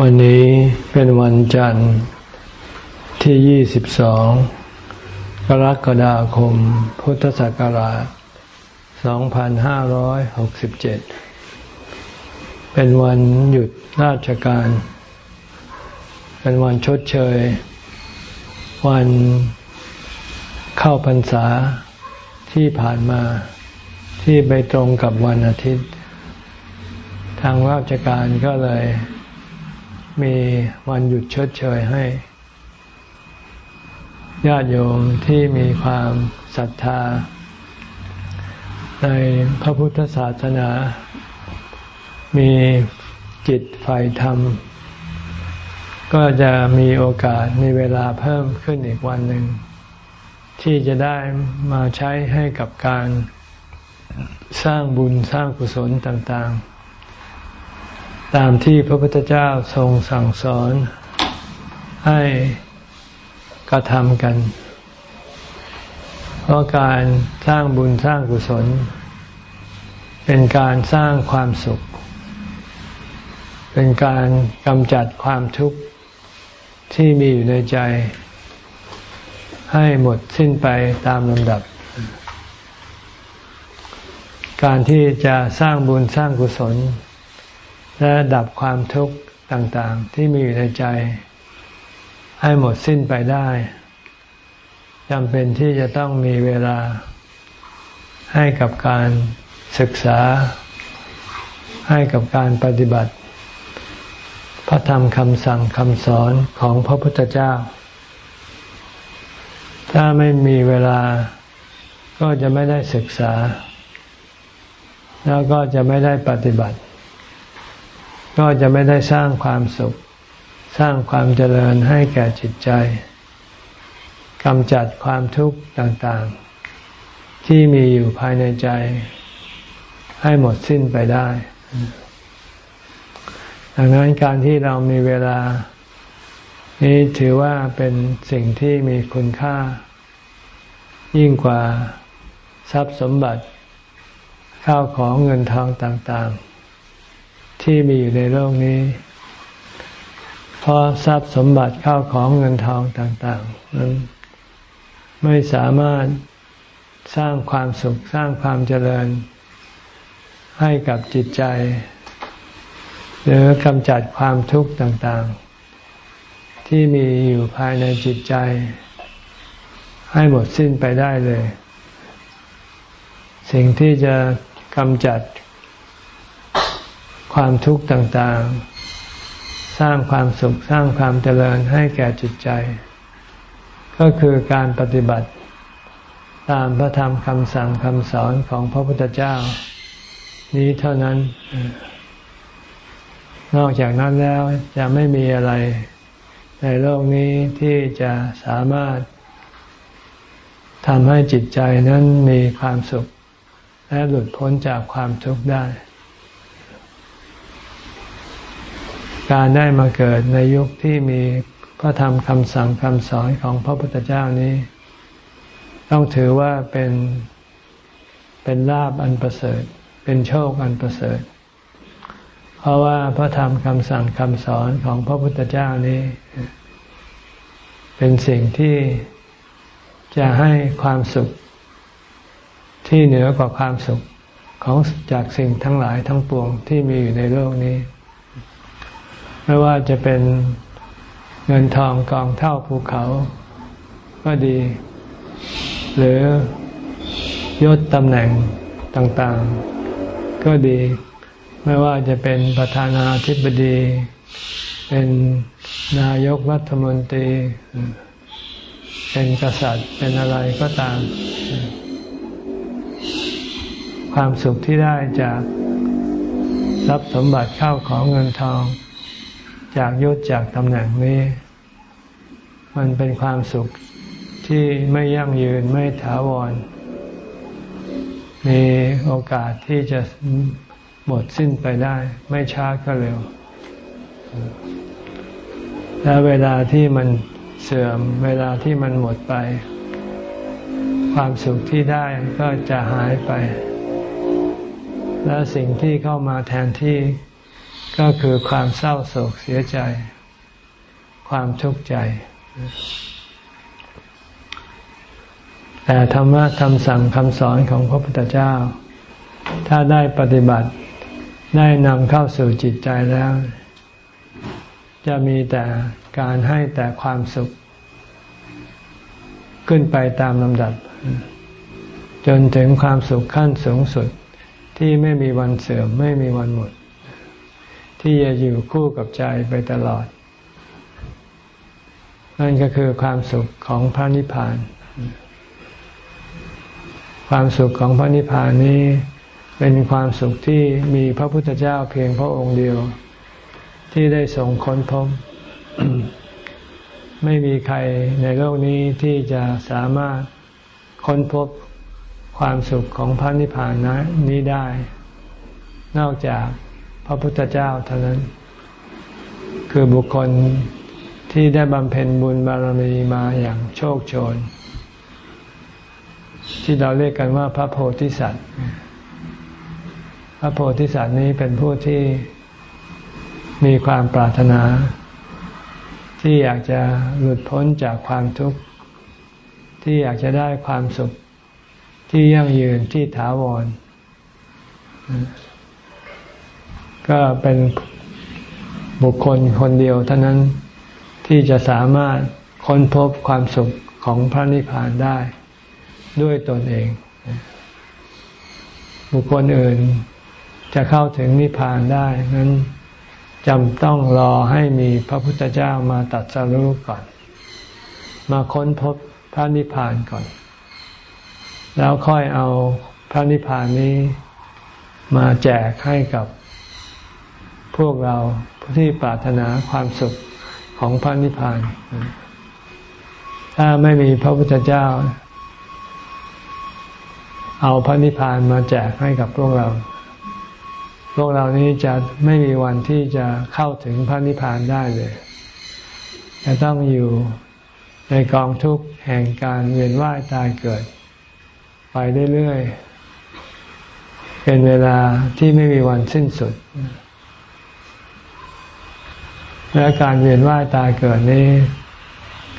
วันนี้เป็นวันจันทร์ที่ 22 กรกฎาคม พุทธศักราช 2567 เป็นวันหยุดราชการ เป็นวันชดเชย วันเข้าพรรษาที่ผ่านมาที่ไปตรงกับวันอาทิตย์ ทางราชการก็เลย มีวันหยุดชดเชยให้ ญาติโยมที่มีความศรัทธา ในพระพุทธศาสนา มีจิตฝ่ายธรรม ก็จะมีโอกาสมีเวลาเพิ่มขึ้นอีกวันหนึ่ง ที่จะได้มาใช้ให้กับการสร้างบุญสร้างกุศลต่างๆ ตามที่พระพุทธเจ้าทรงสั่งสอนให้กระทำกัน เพราะการสร้างบุญสร้างกุศล เป็นการสร้างความสุข เป็นการกำจัดความทุกข์ที่มีอยู่ในใจ ให้หมดสิ้นไปตามลำดับ การที่จะสร้างบุญสร้างกุศล และดับความทุกข์ต่างๆ ที่มีอยู่ในใจ ให้หมดสิ้นไปได้จำเป็นที่จะต้องมีเวลาให้กับการศึกษา ให้กับการปฏิบัติ พระธรรมคำสั่งคำสอนของพระพุทธเจ้า ถ้าไม่มีเวลาก็จะไม่ได้ศึกษา แล้วก็จะไม่ได้ปฏิบัติ ก็จะไม่ได้สร้างความสุข สร้างความเจริญให้แก่จิตใจกำจัดความทุกข์ต่างๆ ที่มีอยู่ภายในใจ ให้หมดสิ้นไปได้ ดังนั้นการที่เรามีเวลา นี้ถือว่าเป็นสิ่งที่มีคุณค่า ยิ่งกว่าทรัพย์สมบัติ ข้าวของเงินทองต่างๆ ที่มีอยู่ในโลกนี้ เพราะทรัพย์สมบัติเข้าของเงินทองต่างๆนั้นไม่สามารถสร้างความสุขสร้างความเจริญ ให้กับจิตใจ หรือกำจัดความทุกข์ต่างๆ ที่มีอยู่ภายในจิตใจ ให้หมดสิ้นไปได้เลย สิ่งที่จะกำจัด ความทุกข์ต่างๆ สร้างความสุขสร้างความเจริญให้แก่จิตใจ ก็คือการปฏิบัติ ตามพระธรรมคำสั่งคำสอนของพระพุทธเจ้า นี้เท่านั้น นอกจากนั้นแล้วจะไม่มีอะไรในโลกนี้ที่จะสามารถทำให้จิตใจนั้นมีความสุข และหลุดพ้นจากความทุกข์ได้ การได้มาเกิดในยุคที่มีพระธรรมคำสั่งคำสอนของพระพุทธเจ้านี้ ต้องถือว่าเป็นเป็นลาบอันประเสริฐ เป็นโชคอันประเสริฐ เพราะว่าพระธรรมคำสั่งคำสอนของพระพุทธเจ้านี้ เป็นสิ่งที่จะให้ความสุขที่เหนือกว่าความสุขของจากสิ่งทั้งหลายทั้งปวงที่มีอยู่ในโลกนี้ ไม่ว่าจะเป็นเงินทองกองเท่าภูเขา ก็ดี หรือยศตำแหน่งต่างๆ ก็ดี ไม่ว่าจะเป็นประธานาธิบดี เป็นนายกรัฐมนตรี เป็นกษัตริย์เป็นอะไรก็ตาม ความสุขที่ได้จากทรัพย์สมบัติเข้าของเงินทอง จากยศจากตำแหน่งนี้ มันเป็นความสุขที่ไม่ยั่งยืนไม่ถาวร มีโอกาสที่จะหมดสิ้นไปได้ ไม่ช้าก็เร็ว และเวลาที่มันเสื่อมเวลาที่มันหมดไป ความสุขที่ได้ก็จะหายไป และสิ่งที่เข้ามาแทนที่ ก็คือความเศร้าโศกเสียใจ ความทุกข์ใจ แต่ธรรมะคำสั่งคำสอนของพระพุทธเจ้า ถ้าได้ปฏิบัติได้นำเข้าสู่จิตใจแล้ว จะมีแต่การให้แต่ความสุข ขึ้นไปตามลำดับ จนถึงความสุขขั้นสูงสุดที่ไม่มีวันเสื่อมไม่มีวันหมด ที่จะอยู่คู่กับใจไปตลอด นั่นก็คือความสุขของพระนิพพาน ความสุขของพระนิพพานนี้เป็นความสุขที่มีพระพุทธเจ้าเพียงพระองค์เดียว ที่ได้ส่งค้นพบ ไม่มีใครในโลกนี้ที่จะสามารถค้นพบความสุขของพระนิพพานนี้ได้ นอกจาก พระพุทธเจ้าเท่านั้น คือบุคคลที่ได้บำเพ็ญบุญบารมีมาอย่างโชคโชน ที่เราเรียกกันว่าพระโพธิสัตว์ พระโพธิสัตว์นี้เป็นผู้ที่มีความปรารถนา ที่อยากจะหลุดพ้นจากความทุกข์ ที่อยากจะได้ความสุขที่ยั่งยืนที่ถาวร ก็เป็นบุคคลคนเดียวเท่านั้นที่จะสามารถค้นพบความสุขของพระนิพพานได้ด้วยตนเอง บุคคลอื่นจะเข้าถึงนิพพานได้นั้นจำต้องรอให้มีพระพุทธเจ้ามาตัดสรุปก่อน มาค้นพบพระนิพพานก่อน แล้วค่อยเอาพระนิพพานนี้มาแจกให้กับ พวกเราที่ปรารถนาความสุขของพระนิพพาน ถ้าไม่มีพระพุทธเจ้า เอาพระนิพพานมาแจกให้กับพวกเรา พวกเรานี้จะไม่มีวันที่จะเข้าถึงพระนิพพานได้เลย จะต้องอยู่ในกองทุกข์แห่งการเวียนว่ายตายเกิด ไปเรื่อยๆ เป็นเวลาที่ไม่มีวันสิ้นสุด และการเวียนว่ายตายเกิดนี้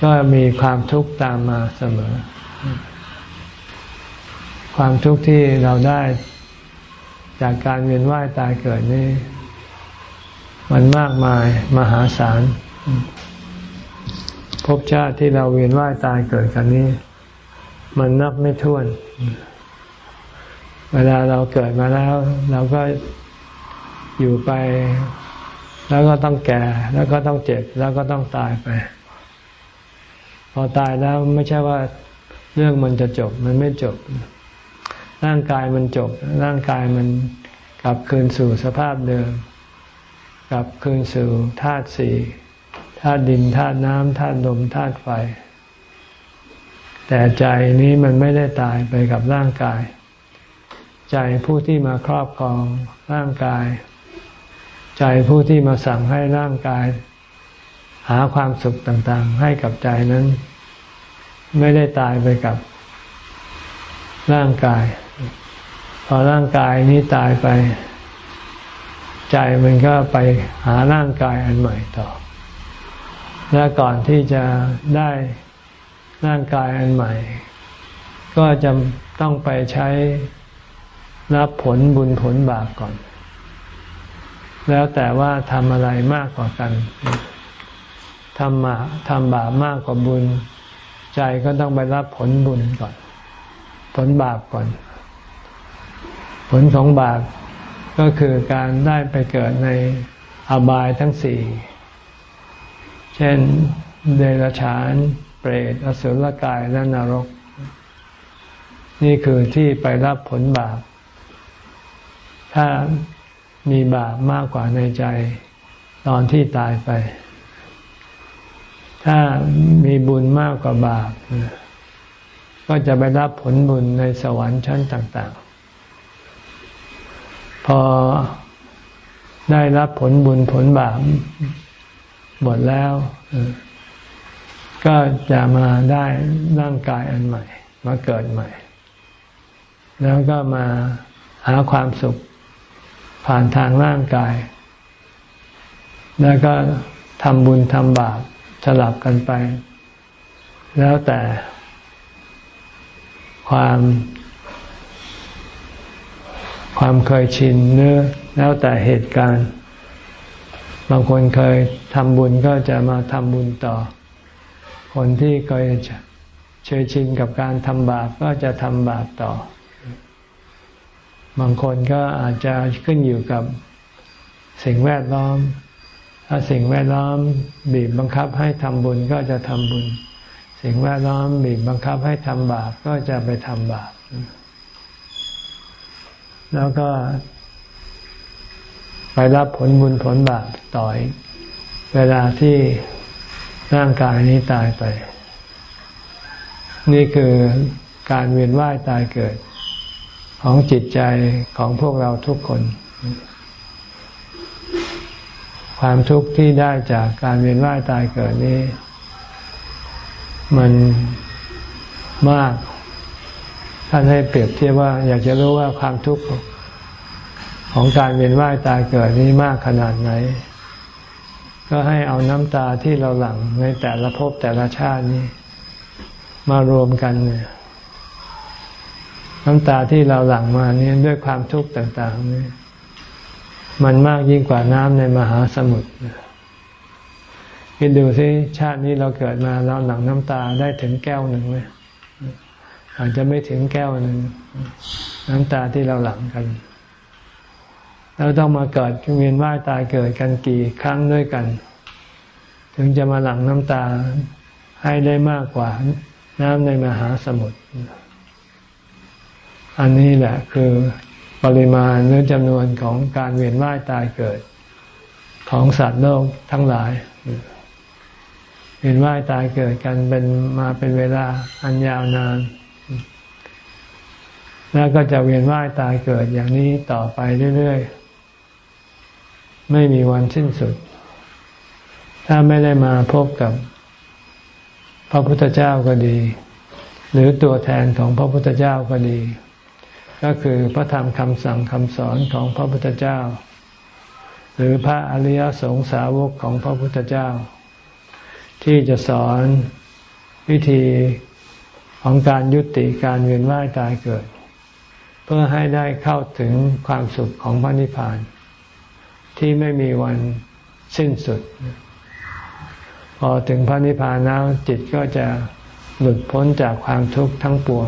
ก็มีความทุกข์ตามมาเสมอ ความทุกข์ที่เราได้จากการเวียนว่ายตายเกิดนี้ มันมากมายมหาศาลภพชาติที่เราเวียนว่ายตายเกิดกันนี้ มันนับไม่ถ้วน เวลาเราเกิดมาแล้ว เราก็อยู่ไป แล้วก็ต้องแก่ แล้วก็ต้องเจ็บ แล้วก็ต้องตายไป พอตายแล้วไม่ใช่ว่าเรื่องมันจะจบ มันไม่จบ ร่างกายมันจบ ร่างกายมันกลับคืนสู่สภาพเดิม กลับคืนสู่ธาตุสี่ธาตุดินธาตุน้ำธาตุลมธาตุไฟ แต่ใจนี้มันไม่ได้ตายไปกับร่างกาย ใจผู้ที่มาครอบครองร่างกาย ใจผู้ที่มาสั่งให้ร่างกาย หาความสุขต่างๆ ให้กับใจนั้น ไม่ได้ตายไปกับ ร่างกาย พอร่างกายนี้ตายไป ใจมันก็ไปหาร่างกายอันใหม่ต่อ และก่อนที่จะได้ร่างกายอันใหม่ ก็จะต้องไปใช้รับผลบุญผลบาปก่อน แล้วแต่ว่าทำอะไรมากกว่ากันทำมาทำบาปมากกว่าบุญ ใจก็ต้องไปรับผลบุญก่อน ผลบาปก่อน ผลของบาปก็คือการได้ไปเกิดในอบายทั้งสี่ เช่น เดรัจฉาน เปรต อสุรกาย และนรก นี่คือที่ไปรับผลบาป ถ้า มีบาปมากกว่าในใจตอนที่ตายไป ถ้ามีบุญมากกว่าบาป ก็จะไปรับผลบุญในสวรรค์ชั้นต่าง ๆ พอได้รับผลบุญผลบาปหมดแล้ว ก็จะมาได้ร่างกายอันใหม่ มาเกิดใหม่ แล้วก็มาหาความสุข ผ่านทางร่างกาย แล้วก็ทำบุญทำบาปสลับกันไป แล้วแต่ความความเคยชินเนื้อแล้วแต่เหตุการณ์ บางคนเคยทำบุญก็จะมาทำบุญต่อ คนที่เคยเชยชินกับการทำบาปก็จะทำบาปต่อ บางคนก็อาจจะขึ้นอยู่กับสิ่งแวดล้อม ถ้าสิ่งแวดล้อมบีบบังคับให้ทำบุญก็จะทำบุญ สิ่งแวดล้อมบีบบังคับให้ทำบาปก็จะไปทำบาป แล้วก็ ไปรับผลบุญผลบาปต่อยเวลาที่ร่างกายนี้ตายไป นี่คือการเวียนว่ายตายเกิด ของจิตใจของพวกเราทุกคน ความทุกข์ที่ได้จากการเวียนว่ายตายเกิดนี้ มันมาก ท่านให้เปรียบเทียบว่า อยากจะรู้ว่าความทุกข์ของการเวียนว่ายตายเกิดนี้มากขนาดไหน ก็ให้เอาน้ำตาที่เราหลั่งในแต่ละภพแต่ละชาตินี้ มารวมกันเนี่ย น้ำตาที่เราหลั่งมาเนี้ด้วยความทุกข์ต่างๆนี่มันมากยิ่งกว่าน้ำในมหาสมุทรคิดดูสิชาตินี้เราเกิดมาเราหลั่งน้ำตาได้ถึงแก้วหนึ่งไหมอาจจะไม่ถึงแก้วหนึ่งน้ำตาที่เราหลั่งกันเราต้องมาเกิดเวียนว่ายตายเกิดกันกี่ครั้งด้วยกัน ถึงจะมาหลั่งน้ำตาให้ได้มากกว่าน้ำในมหาสมุทร อันนี้แหละคือปริมาณหรือจำนวนของการเวียนว่ายตายเกิด ของสัตว์โลกทั้งหลาย เวียนว่ายตายเกิดกันเป็นมาเป็นเวลาอันยาวนาน แล้วก็จะเวียนว่ายตายเกิดอย่างนี้ต่อไปเรื่อยๆ ไม่มีวันสิ้นสุด ถ้าไม่ได้มาพบกับพระพุทธเจ้าก็ดี หรือตัวแทนของพระพุทธเจ้าก็ดี ก็คือพระธรรมคำสั่งคำสอนของพระพุทธเจ้า หรือพระอริยสงสาวกของพระพุทธเจ้า ที่จะสอนวิธีของการยุติการเวียนว่ายตายเกิด เพื่อให้ได้เข้าถึงความสุขของพระนิพพาน ที่ไม่มีวันสิ้นสุด พอถึงพระนิพพานแล้วจิตก็จะหลุดพ้นจากความทุกข์ทั้งปวง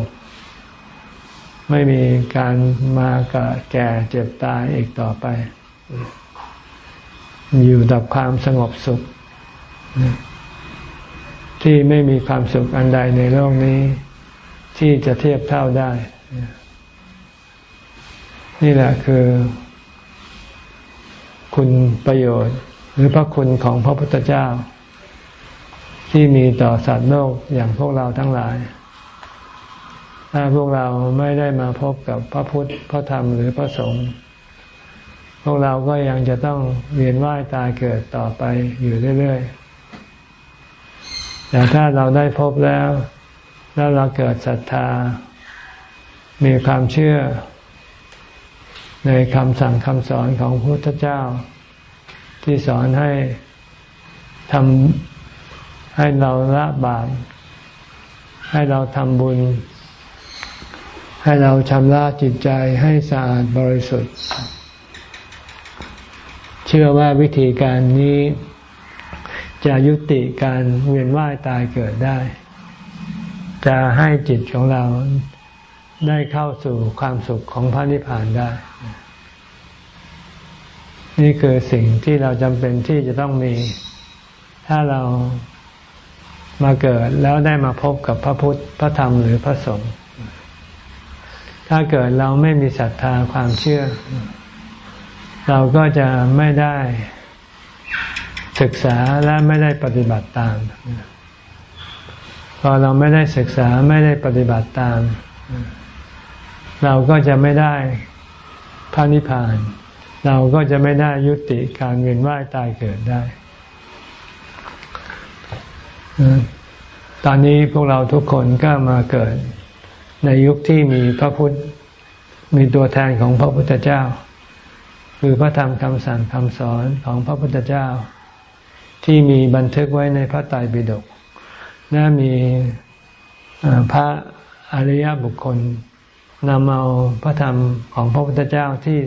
ไม่มีการมากับแก่เจ็บตายอีกต่อไป อยู่ดับความสงบสุข ที่ไม่มีความสุขอันใดในโลกนี้ ที่จะเทียบเท่าได้ นี่แหละคือ คุณประโยชน์ หรือพระคุณของพระพุทธเจ้า ที่มีต่อสัตว์โลกอย่างพวกเราทั้งหลาย ถ้าพวกเราไม่ได้มาพบกับพระพุทธ พระธรรมหรือพระสงฆ์ พวกเราก็ยังจะต้องเวียนว่ายตายเกิดต่อไปอยู่เรื่อยๆ แต่ถ้าเราได้พบแล้ว แล้วเราเกิดศรัทธา มีความเชื่อ ในคำสั่งคำสอนของพระพุทธเจ้า ที่สอนให้ทำให้เราละบาปให้เราทำบุญ ให้เราชำระจิตใจให้สะอาดบริสุทธิ์ เชื่อว่าวิธีการนี้จะยุติการเวียนว่ายตายเกิดได้ จะให้จิตของเราได้เข้าสู่ความสุขของพระนิพพานได้ นี่คือสิ่งที่เราจำเป็นที่จะต้องมี ถ้าเรามาเกิดแล้วได้มาพบกับพระพุทธ พระธรรมหรือพระสงฆ์ ถ้าเกิดเราไม่มีศรัทธาความเชื่อ เราก็จะไม่ได้ศึกษาและไม่ได้ปฏิบัติตาม พอเราไม่ได้ศึกษาไม่ได้ปฏิบัติตาม เราก็จะไม่ได้พระนิพพาน เราก็จะไม่ได้ยุติการเวียนว่ายตายเกิดได้ ตอนนี้พวกเราทุกคนก็มาเกิด ในยุคที่มีพระพุทธมีตัวแทนของพระพุทธเจ้า คือพระธรรมคำสั่งคำสอนของพระพุทธเจ้า ที่มีบันทึกไว้ในพระไตรปิฎกและมีพระอริยบุคคลนำเอาพระธรรมของพระพุทธเจ้าที่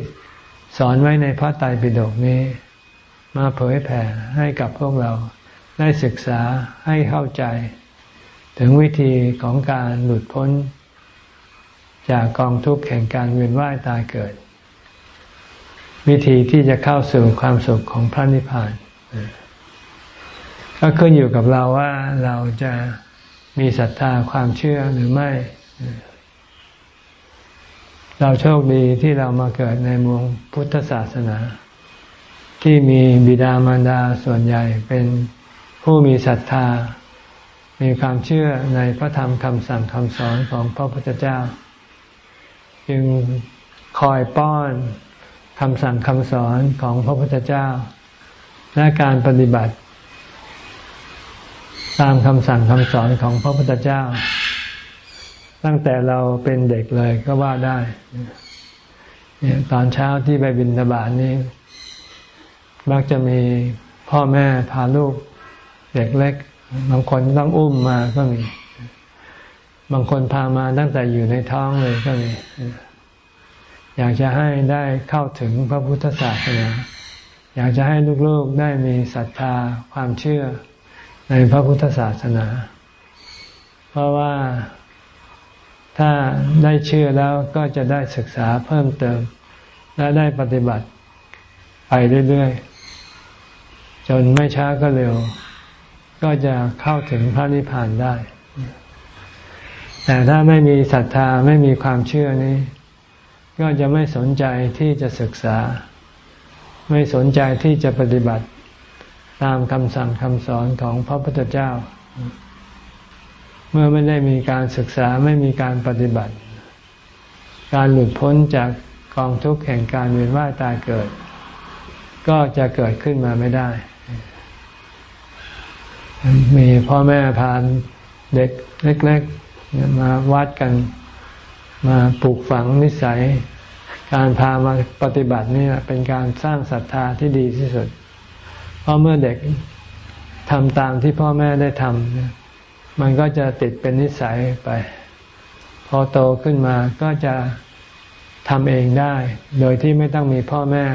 สอนไว้ในพระไตรปิฎกนี้ มาเผยแผ่ให้กับพวกเราได้ศึกษาให้เข้าใจ ถึงวิธีของการหลุดพ้น จากกองทุกข์แห่งการเวียนว่ายตายเกิด วิธีที่จะเข้าสู่ความสุขของพระนิพพาน ก็ขึ้นอยู่กับเราว่าเราจะมีศรัทธาความเชื่อหรือไม่ เราโชคดีที่เรามาเกิดในมืองพุทธศาสนา ที่มีบิดามารดาส่วนใหญ่เป็นผู้มีศรัทธา มีความเชื่อในพระธรรมคำสั่งคำสอนของพระพุทธเจ้า จึงคอยป้อนคำสั่งคำสอนของพระพุทธเจ้า และการปฏิบัติ ตามคำสั่งคำสอนของพระพุทธเจ้า ตั้งแต่เราเป็นเด็กเลยก็ว่าได้เนี่ยตอนเช้าที่ไปบินทบาทนี้ มักจะมีพ่อแม่พาลูก เด็กเล็ก บางคนต้องอุ้มมาก็มี บางคนพามาตั้งแต่อยู่ในท้องเลยก็มีอยากจะให้ได้เข้าถึงพระพุทธศาสนา อยากจะให้ลูกๆได้มีศรัทธาความเชื่อในพระพุทธศาสนา เพราะว่าถ้าได้เชื่อแล้วก็จะได้ศึกษาเพิ่มเติม และได้ปฏิบัติไปเรื่อยๆ จนไม่ช้าก็เร็ว ก็จะเข้าถึงพระนิพพานได้ แต่ถ้าไม่มีศรัทธาไม่มีความเชื่อนี้ ก็จะไม่สนใจที่จะศึกษา ไม่สนใจที่จะปฏิบัติตามคำสั่งคำสอนของพระพุทธเจ้า เมื่อไม่ได้มีการศึกษาไม่มีการปฏิบัติ การหลุดพ้นจากกองทุกข์แห่งการเวียนว่ายตายเกิด ก็จะเกิดขึ้นมาไม่ได้ มีพ่อแม่พาเด็กเล็ก ๆ มาวัดกันมาปลูกฝังนิสัย การพามาปฏิบัตินี่เป็นการสร้างศรัทธาที่ดีที่สุด เพราะเมื่อเด็กทำตามที่พ่อแม่ได้ทำมันก็จะติดเป็นนิสัยไป พอโตขึ้นมาก็จะทำเองได้ โดยที่ไม่ต้องมีพ่อแม่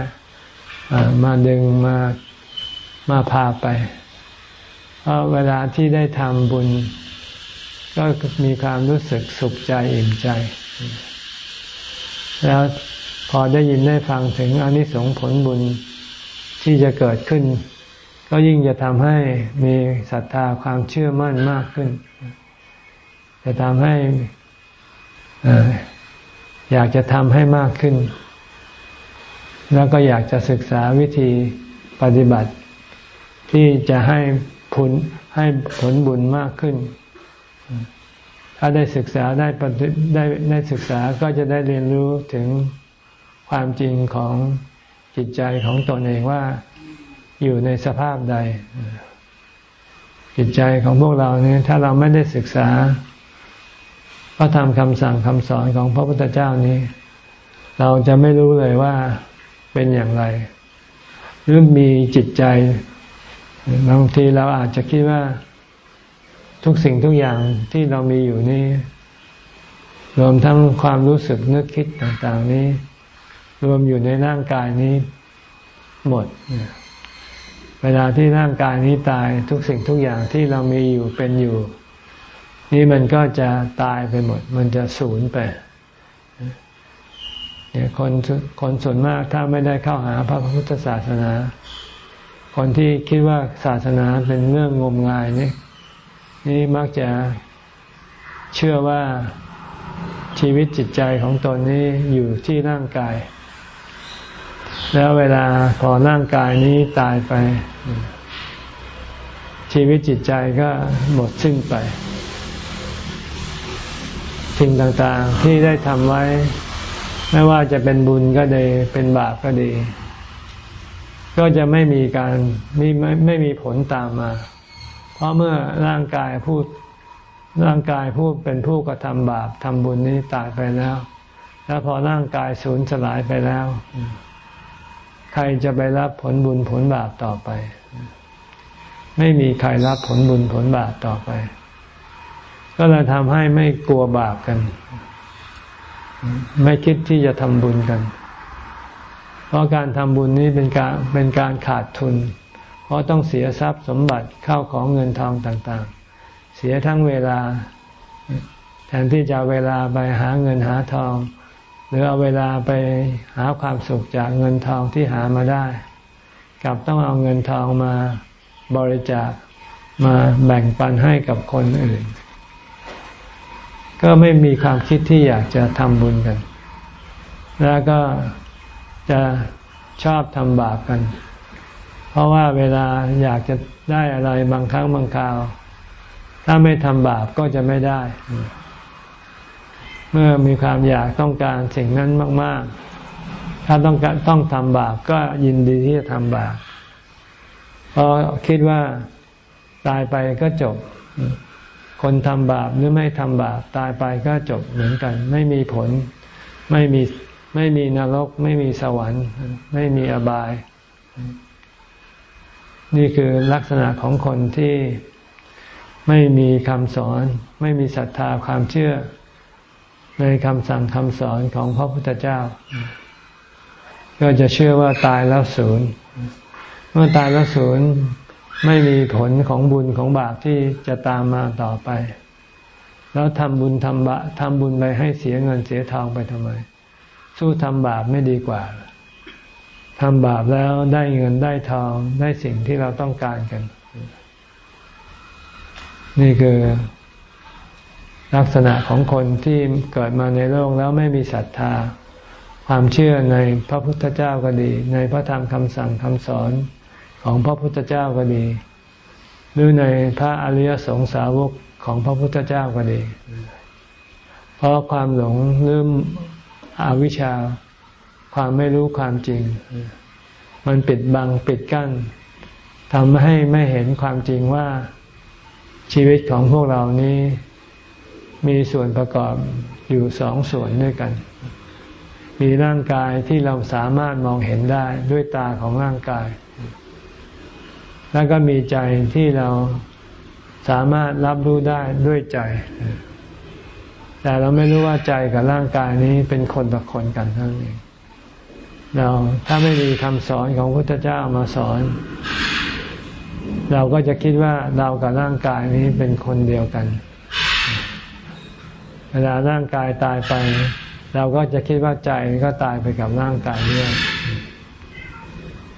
มาดึงมามาพาไป เพราะเวลาที่ได้ทำบุญ ก็มีความรู้สึกสุขใจอิ่มใจ แล้วพอได้ยินได้ฟังถึงอนิสงส์ผลบุญที่จะเกิดขึ้น ก็ยิ่งจะทำให้มีศรัทธาความเชื่อมั่นมากขึ้น จะทำให้อยากจะทำให้มากขึ้น แล้วก็อยากจะศึกษาวิธีปฏิบัติ ที่จะให้ผลให้ผลบุญมากขึ้น ถ้าได้ศึกษาได้ได้ได้ศึกษาก็จะได้เรียนรู้ถึงความจริงของจิตใจของตนเองว่าอยู่ในสภาพใด จิตใจของพวกเราเนี่ยถ้าเราไม่ได้ศึกษาพระธรรมคำสั่งคำสอนของพระพุทธเจ้านี้ เราจะไม่รู้เลยว่าเป็นอย่างไร หรือมีจิตใจบางทีเราอาจจะคิดว่า ทุกสิ่งทุกอย่างที่เรามีอยู่นี้รวมทั้งความรู้สึกนึกคิดต่าง ๆ นี้ รวมอยู่ในร่างกายนี้หมด เวลาที่ร่างกายนี้ตายทุกสิ่งทุกอย่างที่เรามีอยู่เป็นอยู่ นี่มันก็จะตายไปหมด มันจะสูญไปเนี่ยคนคนส่วนมากถ้าไม่ได้เข้าหาพระพุทธศาสนา คนที่คิดว่าศาสนาเป็นเรื่องงมงายนี่ นี่มักจะเชื่อว่าชีวิตจิตใจของตนนี้อยู่ที่ร่างกาย แล้วเวลาพอร่างกายนี้ตายไป ชีวิตจิตใจก็หมดสิ้นไปสิ่งต่างๆที่ได้ทำไว้ ไม่ว่าจะเป็นบุญก็ดี เป็นบาปก็ดี ก็จะไม่มีการไม่ไม่ไม่มีผลตามมา เพราะเมื่อร่างกายพูดร่างกายพูดเป็นผู้กระทำบาปทำบุญนี้ตายไปแล้ว แล้วพอร่างกายสูญสลายไปแล้ว ใครจะไปรับผลบุญผลบาปต่อไป ไม่มีใครรับผลบุญผลบาปต่อไป ก็เลยทำให้ไม่กลัวบาปกัน ไม่คิดที่จะทำบุญกัน เพราะการทำบุญนี้เป็นการเป็นการขาดทุน เพราะต้องเสียทรัพย์สมบัติเข้าของเงินทองต่างๆ เสียทั้งเวลา แทนที่จะเวลาไปหาเงินหาทอง หรือเอาเวลาไปหาความสุขจากเงินทองที่หามาได้ กลับต้องเอาเงินทองมาบริจาคมาแบ่งปันให้กับคนอื่น ก็ไม่มีความคิดที่อยากจะทำบุญกัน แล้วก็จะชอบทำบาปกัน เพราะว่าเวลาอยากจะได้อะไรบางครั้งบางคราว ถ้าไม่ทำบาปก็จะไม่ได้ เมื่อมีความอยากต้องการสิ่งนั้นมาก ๆ ถ้าต้องการต้องทำบาปก็ยินดีที่จะทำบาปเพราะคิดว่าตายไปก็จบ คนทำบาปหรือไม่ทำบาปตายไปก็จบเหมือนกัน ไม่มีผล ไม่มีไม่มีนรก ไม่มีสวรรค์ ไม่มีอบาย นี่คือลักษณะของคนที่ไม่มีคำสอน ไม่มีศรัทธาความเชื่อ ในคำสั่งคำสอนของพระพุทธเจ้า ก็จะเชื่อว่าตายแล้วศูนย์เมื่อตายแล้วศูนย์ไม่มีผลของบุญของบาปที่จะตามมาต่อไป แล้วทำบุญทำบาทำบุญไปให้เสียเงินเสียทองไปทำไม สู้ทำบาปไม่ดีกว่า ทำบาปแล้วได้เงินได้ทองได้สิ่งที่เราต้องการกัน นี่คือลักษณะของคนที่เกิดมาในโลกแล้วไม่มีศรัทธา ความเชื่อในพระพุทธเจ้าก็ดี ในพระธรรมคำสั่งคำสอนของพระพุทธเจ้าก็ดี หรือในพระอริยสงสาวกของพระพุทธเจ้าก็ดี เพราะความหลงหรืออวิชชา ความไม่รู้ความจริง มันปิดบังปิดกั้นทำให้ไม่เห็นความจริงว่าชีวิตของพวกเรานี้มีส่วนประกอบอยู่สองส่วนด้วยกัน มีร่างกายที่เราสามารถมองเห็นได้ด้วยตาของร่างกาย แล้วก็มีใจที่เราสามารถรับรู้ได้ด้วยใจ แต่เราไม่รู้ว่าใจกับร่างกายนี้เป็นคนต่อคนกันเท่านั้นเอง เราถ้าไม่มีคำสอนของพระพุทธเจ้ามาสอน เราก็จะคิดว่าเรากับร่างกายนี้เป็นคนเดียวกัน เวลาร่างกายตายไป เราก็จะคิดว่าใจก็ตายไปกับร่างกายด้วย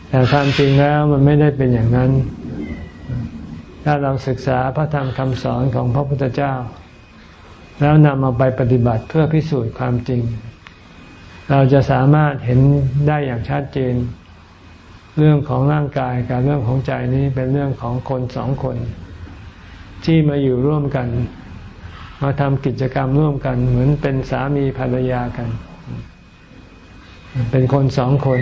แต่ความจริงแล้วมันไม่ได้เป็นอย่างนั้น ถ้าเราศึกษาพระธรรมคำสอนของพระพุทธเจ้า แล้วนำมาไปปฏิบัติเพื่อพิสูจน์ความจริง เราจะสามารถเห็นได้อย่างชัดเจน เรื่องของร่างกายกับเรื่องของใจนี้เป็นเรื่องของคนสองคน ที่มาอยู่ร่วมกัน มาทำกิจกรรมร่วมกัน เหมือนเป็นสามีภรรยากัน เป็นคนสองคน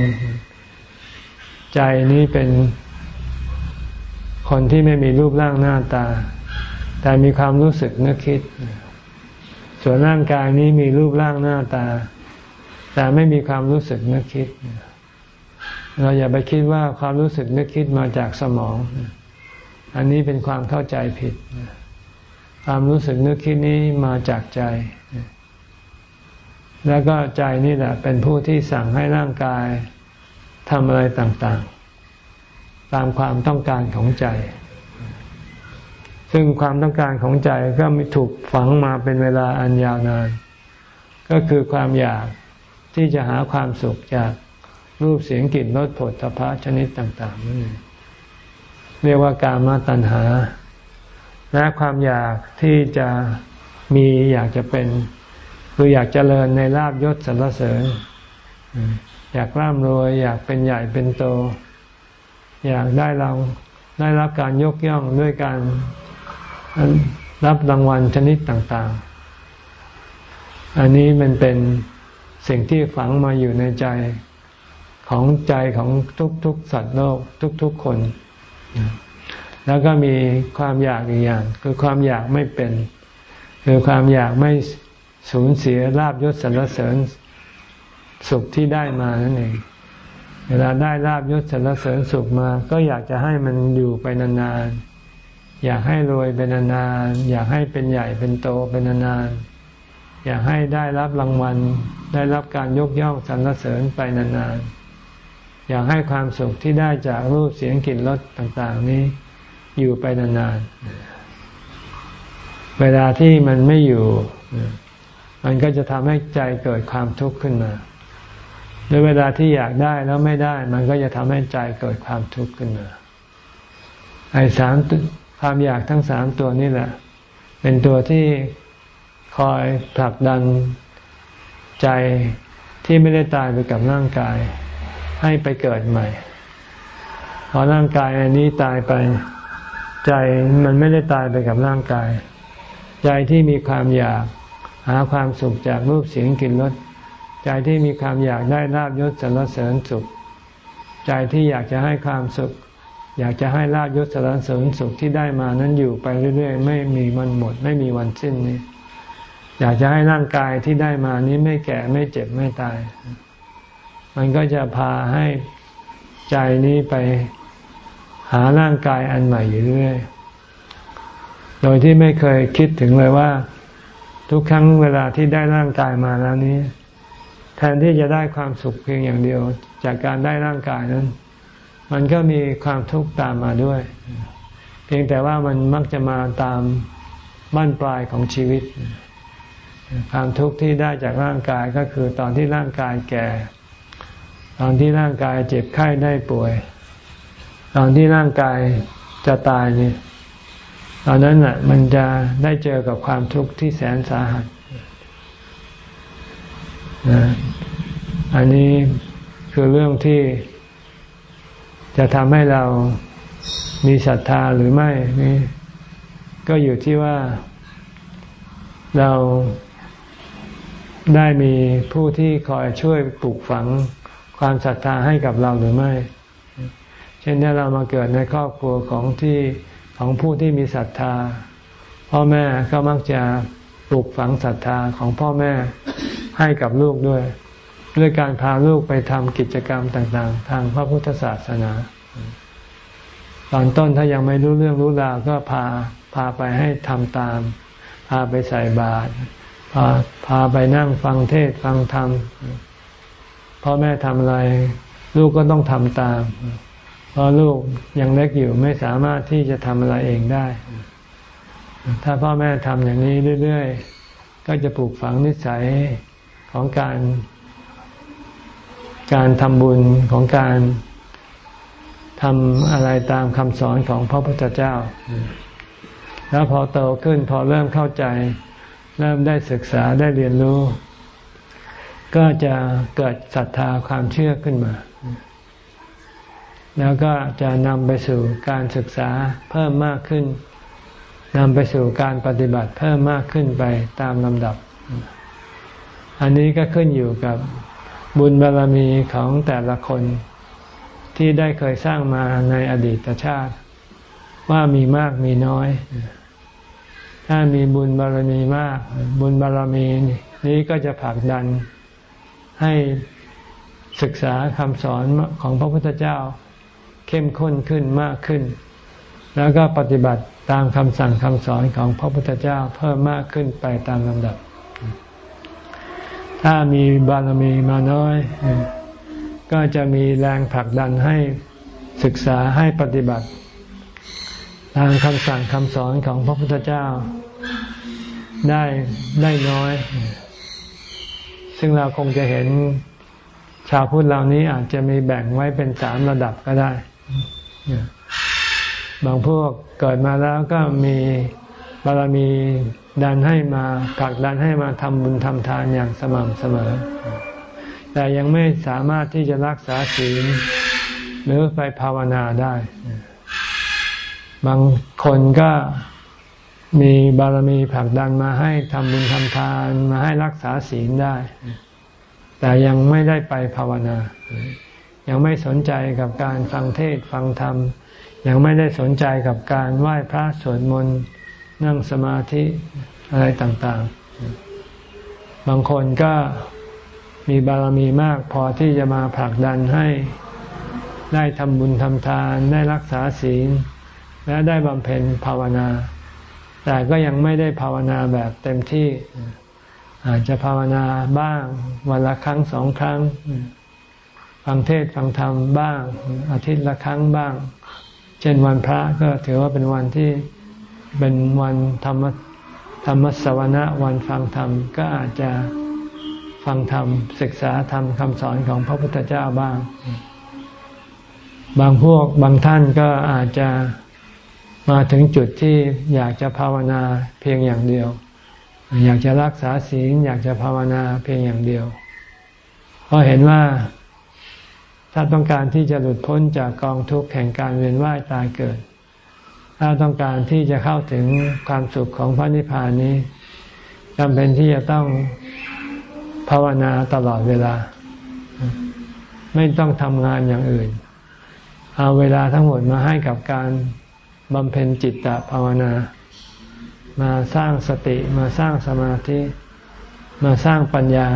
ใจนี้เป็นคนที่ไม่มีรูปร่างหน้าตา แต่มีความรู้สึกนึกคิด ส่วนร่างกายนี้มีรูปร่างหน้าตา แต่ไม่มีความรู้สึกนึกคิด เราอย่าไปคิดว่าความรู้สึกนึกคิดมาจากสมอง อันนี้เป็นความเข้าใจผิด ความรู้สึกนึกคิดนี้มาจากใจ แล้วก็ใจนี่แหละ เป็นผู้ที่สั่งให้ร่างกายทำอะไรต่างๆ ตามความต้องการของใจ ซึ่งความต้องการของใจก็มีถูกฝังมาเป็นเวลาอันยาวนาน ก็คือความอยาก ที่จะหาความสุขจากรูปเสียงกลิ่นรสผลตภะชนิดต่างๆนั่นเองเรียกว่าการมาตัณหา และความอยากที่จะมีอยากจะเป็นคืออยากเจริญในลาบยศสรรเสริญ อยากร่ำรวย อยากเป็นใหญ่เป็นโต อยากได้เราได้รับการยกย่องด้วยการรับรางวัลชนิดต่าง ๆ อันนี้มันเป็น สิ่งที่ฝังมาอยู่ในใจของใจของทุกๆสัตว์โลกทุกๆคน แล้วก็มีความอยากอีกอย่าง คือความอยากไม่เป็น คือความอยากไม่สูญเสียลาบยศสรรเสริญสุขที่ได้มานั่นเองเวลาได้ลาบยศสรรเสริญสุขมา ก็อยากจะให้มันอยู่ไปนานๆอยากให้รวยเป็นนานๆอยากให้เป็นใหญ่เป็นโตเป็นนานๆ อยากให้ได้รับรางวัล ได้รับการยกย่องสรรเสริญไปนานๆ อยากให้ความสุขที่ได้จากรูปเสียงกลิ่นรสต่างๆ นี้อยู่ไปนานๆ เวลาที่มันไม่อยู่ มันก็จะทำให้ใจเกิดความทุกข์ขึ้นมาหรือเวลาที่อยากได้แล้วไม่ได้ มันก็จะทำให้ใจเกิดความทุกข์ขึ้นมาไอ้สามความอยากทั้งสามตัวนี่แหละ เป็นตัวที่ คอยผลักดันใจที่ไม่ได้ตายไปกับร่างกาย ให้ไปเกิดใหม่ พอร่างกายอันนี้ตายไป ใจมันไม่ได้ตายไปกับร่างกาย ใจที่มีความอยากหาความสุขจากรูปเสียงกลิ่นรสใจที่มีความอยากได้ลาบยศสรรเสริญสุข ใจที่อยากจะให้ความสุข อยากจะให้ลาบยศสรรเสริญสุขที่ได้มานั้นอยู่ไปเรื่อยๆ ไม่มีวันหมด ไม่มีวันสิ้นนี้ อยากจะให้ร่างกายที่ได้มานี้ไม่แก่ไม่เจ็บไม่ตาย มันก็จะพาให้ใจนี้ไปหาร่างกายอันใหม่อยู่เรื่อย โดยที่ไม่เคยคิดถึงเลยว่า ทุกครั้งเวลาที่ได้ร่างกายมาแล้วนี้ แทนที่จะได้ความสุขเพียงอย่างเดียว จากการได้ร่างกายนั้น มันก็มีความทุกข์ตามมาด้วย เพียงแต่ว่ามันมักจะมาตามบ้านปลายของชีวิต ความทุกข์ที่ได้จากร่างกายก็คือตอนที่ร่างกายแก่ ตอนที่ร่างกายเจ็บไข้ได้ป่วย ตอนที่ร่างกายจะตายนี่ตอนนั้นน่ะ มันจะได้เจอกับความทุกข์ที่แสนสาหัสอันนี้คือเรื่องที่จะทำให้เรามีศรัทธาหรือไม่นี่ก็อยู่ที่ว่าเรา ได้มีผู้ที่คอยช่วยปลูกฝังความศรัทธาให้กับเราหรือไม่ เช่นถ้าเรามาเกิดในครอบครัวของที่ของผู้ที่มีศรัทธา พ่อแม่ก็มักจะปลูกฝังศรัทธาของพ่อแม่ให้กับลูกด้วย ด้วยการพาลูกไปทำกิจกรรมต่าง ๆ ทางพระพุทธศาสนา ตอนต้นถ้ายังไม่รู้เรื่องรู้ราวก็พาพาไปให้ทำตาม พาไปใส่บาตร พาพาไปนั่งฟังเทศฟังธรรมพ่อแม่ทำอะไร ลูกก็ต้องทำตาม เพราะลูกยังเล็กอยู่ไม่สามารถที่จะทำอะไรเองได้ ถ้าพ่อแม่ทำอย่างนี้เรื่อยๆ ก็จะปลูกฝังนิสัยของการ การทำบุญของการทำอะไรตามคำสอนของพระพุทธเจ้า แล้วพอโตขึ้นพอเริ่มเข้าใจ เริ่มได้ศึกษาได้เรียนรู้ ก็จะเกิดศรัทธาความเชื่อขึ้นมา แล้วก็จะนำไปสู่การศึกษาเพิ่มมากขึ้นนำไปสู่การปฏิบัติเพิ่มมากขึ้นไปตามลำดับ อันนี้ก็ขึ้นอยู่กับบุญบารรมีของแต่ละคนที่ได้เคยสร้างมาในอดีตชาติ ว่ามีมากมีน้อย ถ้ามีบุญบารมีมาก บุญบารมีนี้ก็จะผลักดันให้ศึกษาคำสอนของพระพุทธเจ้าเข้มข้นขึ้นมากขึ้น แล้วก็ปฏิบัติตามคำสั่งคำสอนของพระพุทธเจ้าเพิ่มมากขึ้นไปตามลำดับ ถ้ามีบารมีมาน้อย ก็จะมีแรงผลักดันให้ศึกษาให้ปฏิบัติ ตามคำสั่งคำสอนของพระพุทธเจ้าได้ได้น้อย ซึ่งเราคงจะเห็นชาวพุทธเหล่านี้อาจจะมีแบ่งไว้เป็นสามระดับก็ได้ บางพวกเกิดมาแล้วก็มีบารมีดันให้มากักดันให้มาทำบุญทำทานอย่างสม่ำเสมอ แต่ยังไม่สามารถที่จะรักษาศีลหรือไปภาวนาได้ บางคนก็มีบารมีผลักดันมาให้ทำบุญทำทานมาให้รักษาศีลได้ แต่ยังไม่ได้ไปภาวนา ยังไม่สนใจกับการฟังเทศฟังธรรม ยังไม่ได้สนใจกับการไหว้พระสวดมนต์นั่งสมาธิอะไรต่างๆ บางคนก็มีบารมีมากพอที่จะมาผลักดันให้ได้ทำบุญทำทานได้รักษาศีล และได้บำเพ็ญภาวนา แต่ก็ยังไม่ได้ภาวนาแบบเต็มที่ อาจจะภาวนาบ้าง วันละครั้งสองครั้ง ฟังเทศฟังธรรมบ้าง อาทิตย์ละครั้งบ้าง เช่นวันพระก็ถือว่าเป็นวันที่เป็นวันธรรมธรรมสวนะวันฟังธรรมก็อาจจะฟังธรรมศึกษาธรรมคำสอนของพระพุทธเจ้าบ้าง บางพวกบางท่านก็อาจจะ มาถึงจุดที่อยากจะภาวนาเพียงอย่างเดียว อยากจะรักษาศีลอยากจะภาวนาเพียงอย่างเดียว เพราะเห็นว่าถ้าต้องการที่จะหลุดพ้นจากกองทุกข์แห่งการเวียนว่ายตายเกิด ถ้าต้องการที่จะเข้าถึงความสุขของพระนิพพานนี้จำเป็นที่จะต้องภาวนาตลอดเวลา ไม่ต้องทำงานอย่างอื่น เอาเวลาทั้งหมดมาให้กับการ บำเพ็ญจิตตภาวนา มาสร้างสติมาสร้างสมาธิ มาสร้างปัญญา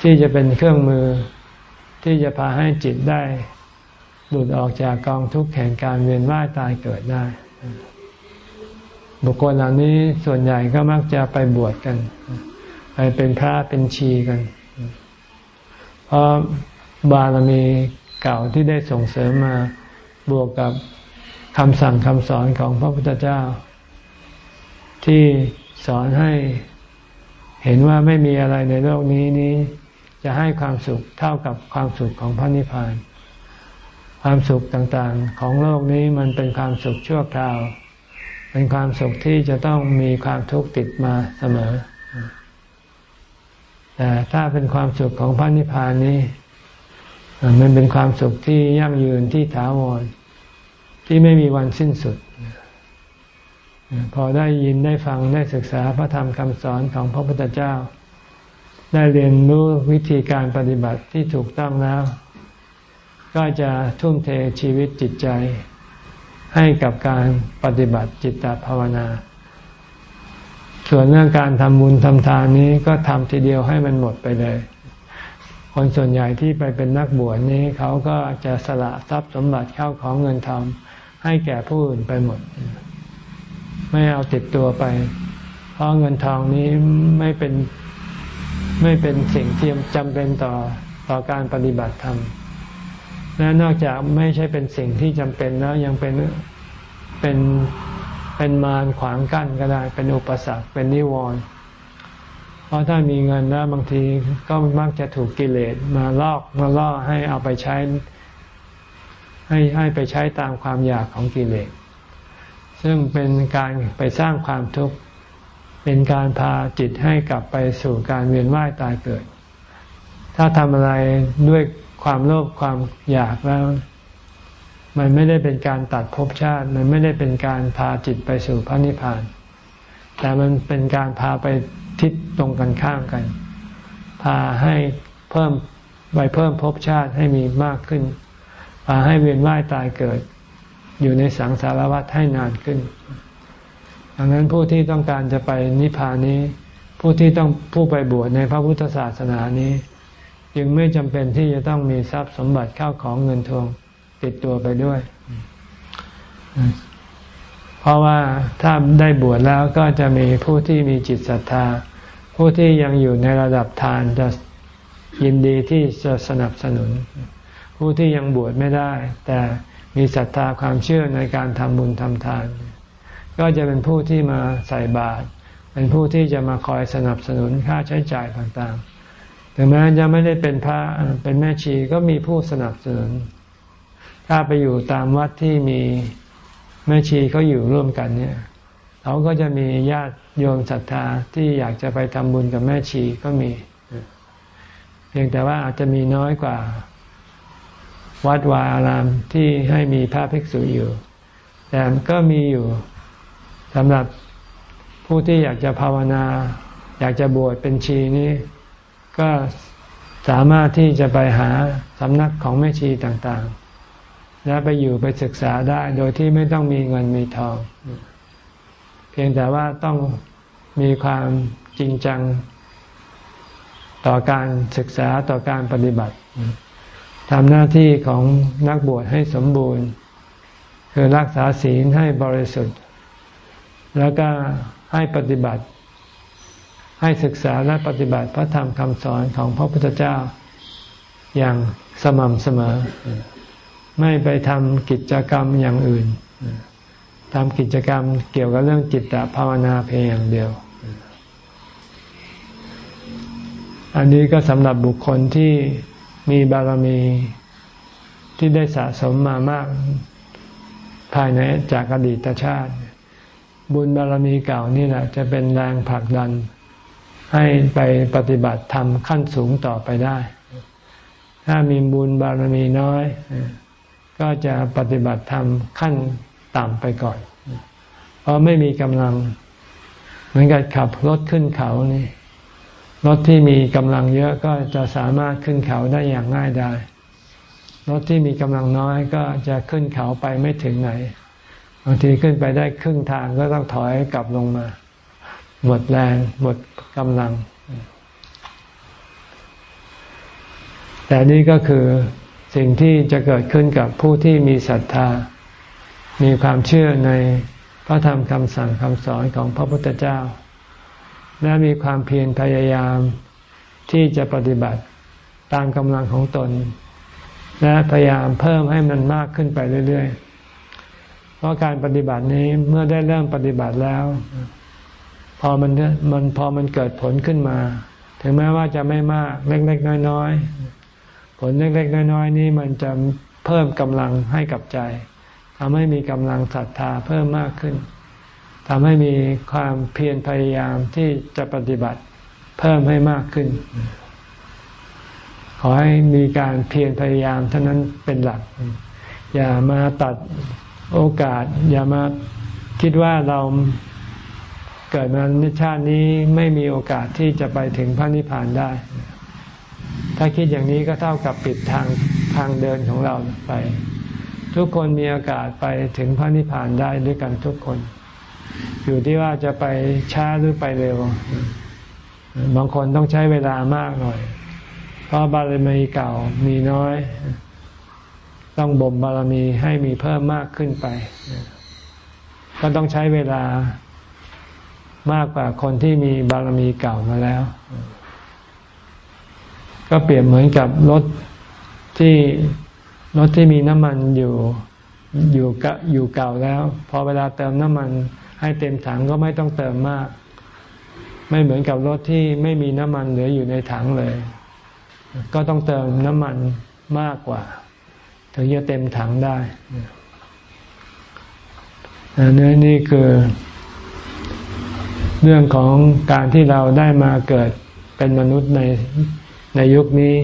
ที่จะเป็นเครื่องมือ ที่จะพาให้จิตได้หลุดออกจากกองทุกข์แห่งการเวียนว่ายตายเกิดได้ บุคคลเหล่านี้ส่วนใหญ่ก็มักจะไปบวชกัน ไปเป็นพระเป็นชีกัน เพราะบารมีเก่าที่ได้ส่งเสริมมาบวกกับ คำสั่งคำสอนของพระพุทธเจ้า ที่สอนให้เห็นว่าไม่มีอะไรในโลกนี้นี้ จะให้ความสุขเท่ากับความสุขของพระนิพพาน ความสุขต่างๆ ของโลกนี้มันเป็นความสุขชั่วคราว เป็นความสุขที่จะต้องมีความทุกข์ติดมาเสมอ แต่ถ้าเป็นความสุขของพระนิพพานนี้ มันเป็นความสุขที่ยั่งยืนที่ถาวร ที่ไม่มีวันสิ้นสุด พอได้ยินได้ฟังได้ศึกษาพระธรรมคำสอนของพระพุทธเจ้า ได้เรียนรู้วิธีการปฏิบัติที่ถูกต้องแล้ว ก็จะทุ่มเทชีวิตจิตใจ ให้กับการปฏิบัติจิตตภาวนา ส่วนเรื่องการทำบุญทำทานนี้ก็ทำทีเดียวให้มันหมดไปเลยคนส่วนใหญ่ที่ไปเป็นนักบวชนี้เขาก็จะสละทรัพย์สมบัติเข้าของเงินทอง ให้แก่ผู้อื่นไปหมด ไม่เอาติดตัวไป เพราะเงินทองนี้ไม่เป็นไม่เป็นสิ่งที่จำเป็นต่อต่อการปฏิบัติธรรมและนอกจากไม่ใช่เป็นสิ่งที่จำเป็นแล้วยังเป็นเป็นเป็นมารขวางกั้นก็ได้ เป็นอุปสรรคเป็นนิวรณ์เพราะถ้ามีเงินแล้วบางทีก็มักจะถูกกิเลสมาลอกมาล่อให้เอาไปใช้ ให้ให้ไปใช้ตามความอยากของกิเลสซึ่งเป็นการไปสร้างความทุกข์เป็นการพาจิตให้กลับไปสู่การเวียนว่ายตายเกิด ถ้าทำอะไรด้วยความโลภความอยากแล้ว มันไม่ได้เป็นการตัดภพชาติ มันไม่ได้เป็นการพาจิตไปสู่พระนิพพาน แต่มันเป็นการพาไปทิศตรงกันข้ามกัน พาให้เพิ่มไปเพิ่มภพชาติให้มีมากขึ้น ให้เวียนว่ายตายเกิด อยู่ในสังสารวัฏให้นานขึ้น ดังนั้นผู้ที่ต้องการจะไปนิพพานนี้ ผู้ที่ต้องผู้ไปบวชในพระพุทธศาสนานี้ จึงไม่จำเป็นที่จะต้องมีทรัพย์สมบัติเข้าของเงินทองติดตัวไปด้วย เพราะว่าถ้าได้บวชแล้วก็จะมีผู้ที่มีจิตศรัทธา ผู้ที่ยังอยู่ในระดับทานจะยินดีที่จะสนับสนุน ผู้ที่ยังบวชไม่ได้ แต่มีศรัทธาความเชื่อในการทำบุญทำทาน ก็จะเป็นผู้ที่มาใส่บาตรเป็นผู้ที่จะมาคอยสนับสนุนค่าใช้จ่ายต่างๆ ถึงแม้จะไม่ได้เป็นพระเป็นแม่ชีก็มีผู้สนับสนุน ถ้าไปอยู่ตามวัดที่มีแม่ชีเขาอยู่ร่วมกันเนี่ยเขาก็จะมีญาติโยมศรัทธาที่อยากจะไปทำบุญกับแม่ชีก็มี เพียงแต่ว่าอาจจะมีน้อยกว่า วัดวาอารามที่ให้มีพระภิกษุอยู่ แต่ก็มีอยู่สำหรับผู้ที่อยากจะภาวนา อยากจะบวชเป็นชีนี้ ก็สามารถที่จะไปหาสำนักของแม่ชีต่างๆ และไปอยู่ไปศึกษาได้โดยที่ไม่ต้องมีเงินมีทอง เพียงแต่ว่าต้องมีความจริงจัง ต่อการศึกษาต่อการปฏิบัติ ทำหน้าที่ของนักบวชให้สมบูรณ์ คือรักษาศีลให้บริสุทธิ์ แล้วก็ให้ปฏิบัติ ให้ศึกษาและปฏิบัติพระธรรมคำสอนของพระพุทธเจ้าอย่างสม่ำเสมอ ไม่ไปทำกิจกรรมอย่างอื่นทำกิจกรรมเกี่ยวกับเรื่องจิตตภาวนาเพียงอย่างเดียว อันนี้ก็สำหรับบุคคลที่ มีบารมีที่ได้สะสมมามากภายในจากอดีตชาติ บุญบารมีเก่านี่แหละจะเป็นแรงผลักดัน ให้ไปปฏิบัติธรรมขั้นสูงต่อไปได้ ถ้ามีบุญบารมีน้อย ก็จะปฏิบัติธรรมขั้นต่ำไปก่อน เพราะไม่มีกำลัง เหมือนกับขับรถขึ้นเขานี่ รถที่มีกำลังเยอะก็จะสามารถขึ้นเขาได้อย่างง่ายได้รถที่มีกำลังน้อยก็จะขึ้นเขาไปไม่ถึงไหนบางทีขึ้นไปได้ครึ่งทางก็ต้องถอยกลับลงมา หมดแรงหมดกำลัง แต่นี่ก็คือสิ่งที่จะเกิดขึ้นกับผู้ที่มีศรัทธา มีความเชื่อในพระธรรมคำสั่งคำสอนของพระพุทธเจ้า และมีความเพียรพยายามที่จะปฏิบัติตามกำลังของตน และพยายามเพิ่มให้มันมากขึ้นไปเรื่อย ๆ เพราะการปฏิบัตินี้เมื่อได้เริ่มปฏิบัติแล้ว พอมันมันพอมันเกิดผลขึ้นมา ถึงแม้ว่าจะไม่มากเล็กๆน้อยๆผลเล็กๆน้อยๆนี้มันจะเพิ่มกำลังให้กับใจทำให้มีกำลังศรัทธาเพิ่มมากขึ้น ทำให้มีความเพียรพยายามที่จะปฏิบัติเพิ่มให้มากขึ้น ขอให้มีการเพียรพยายามเท่านั้นเป็นหลัก อย่ามาตัดโอกาส อย่ามาคิดว่าเราเกิดมาในชาตินี้ไม่มีโอกาสที่จะไปถึงพระนิพพานได้ ถ้าคิดอย่างนี้ก็เท่ากับปิดทางทางเดินของเราไป ทุกคนมีโอกาสไปถึงพระนิพพานได้ด้วยกันทุกคน อยู่ที่ว่าจะไปช้าหรือไปเร็ว บางคนต้องใช้เวลามากหน่อย เพราะบารมีเก่ามีน้อย ต้องบ่มบารมีให้มีเพิ่มมากขึ้นไป ก็ต้องใช้เวลามากกว่าคนที่มีบารมีเก่ามาแล้ว ก็เปรียบเหมือนกับรถที่รถที่มีน้ำมันอยู่อยู่กอยู่เก่าแล้ว พอเวลาเติมน้ำมัน ให้เต็มถังก็ไม่ต้องเติมมาก ไม่เหมือนกับรถที่ไม่มีน้ำมันเหลืออยู่ในถังเลย ก็ต้องเติมน้ำมันมากกว่า ถึงจะเต็มถังได้เนื้อนี่คือ เรื่องของการที่เราได้มาเกิดเป็นมนุษย์ในในยุคนี้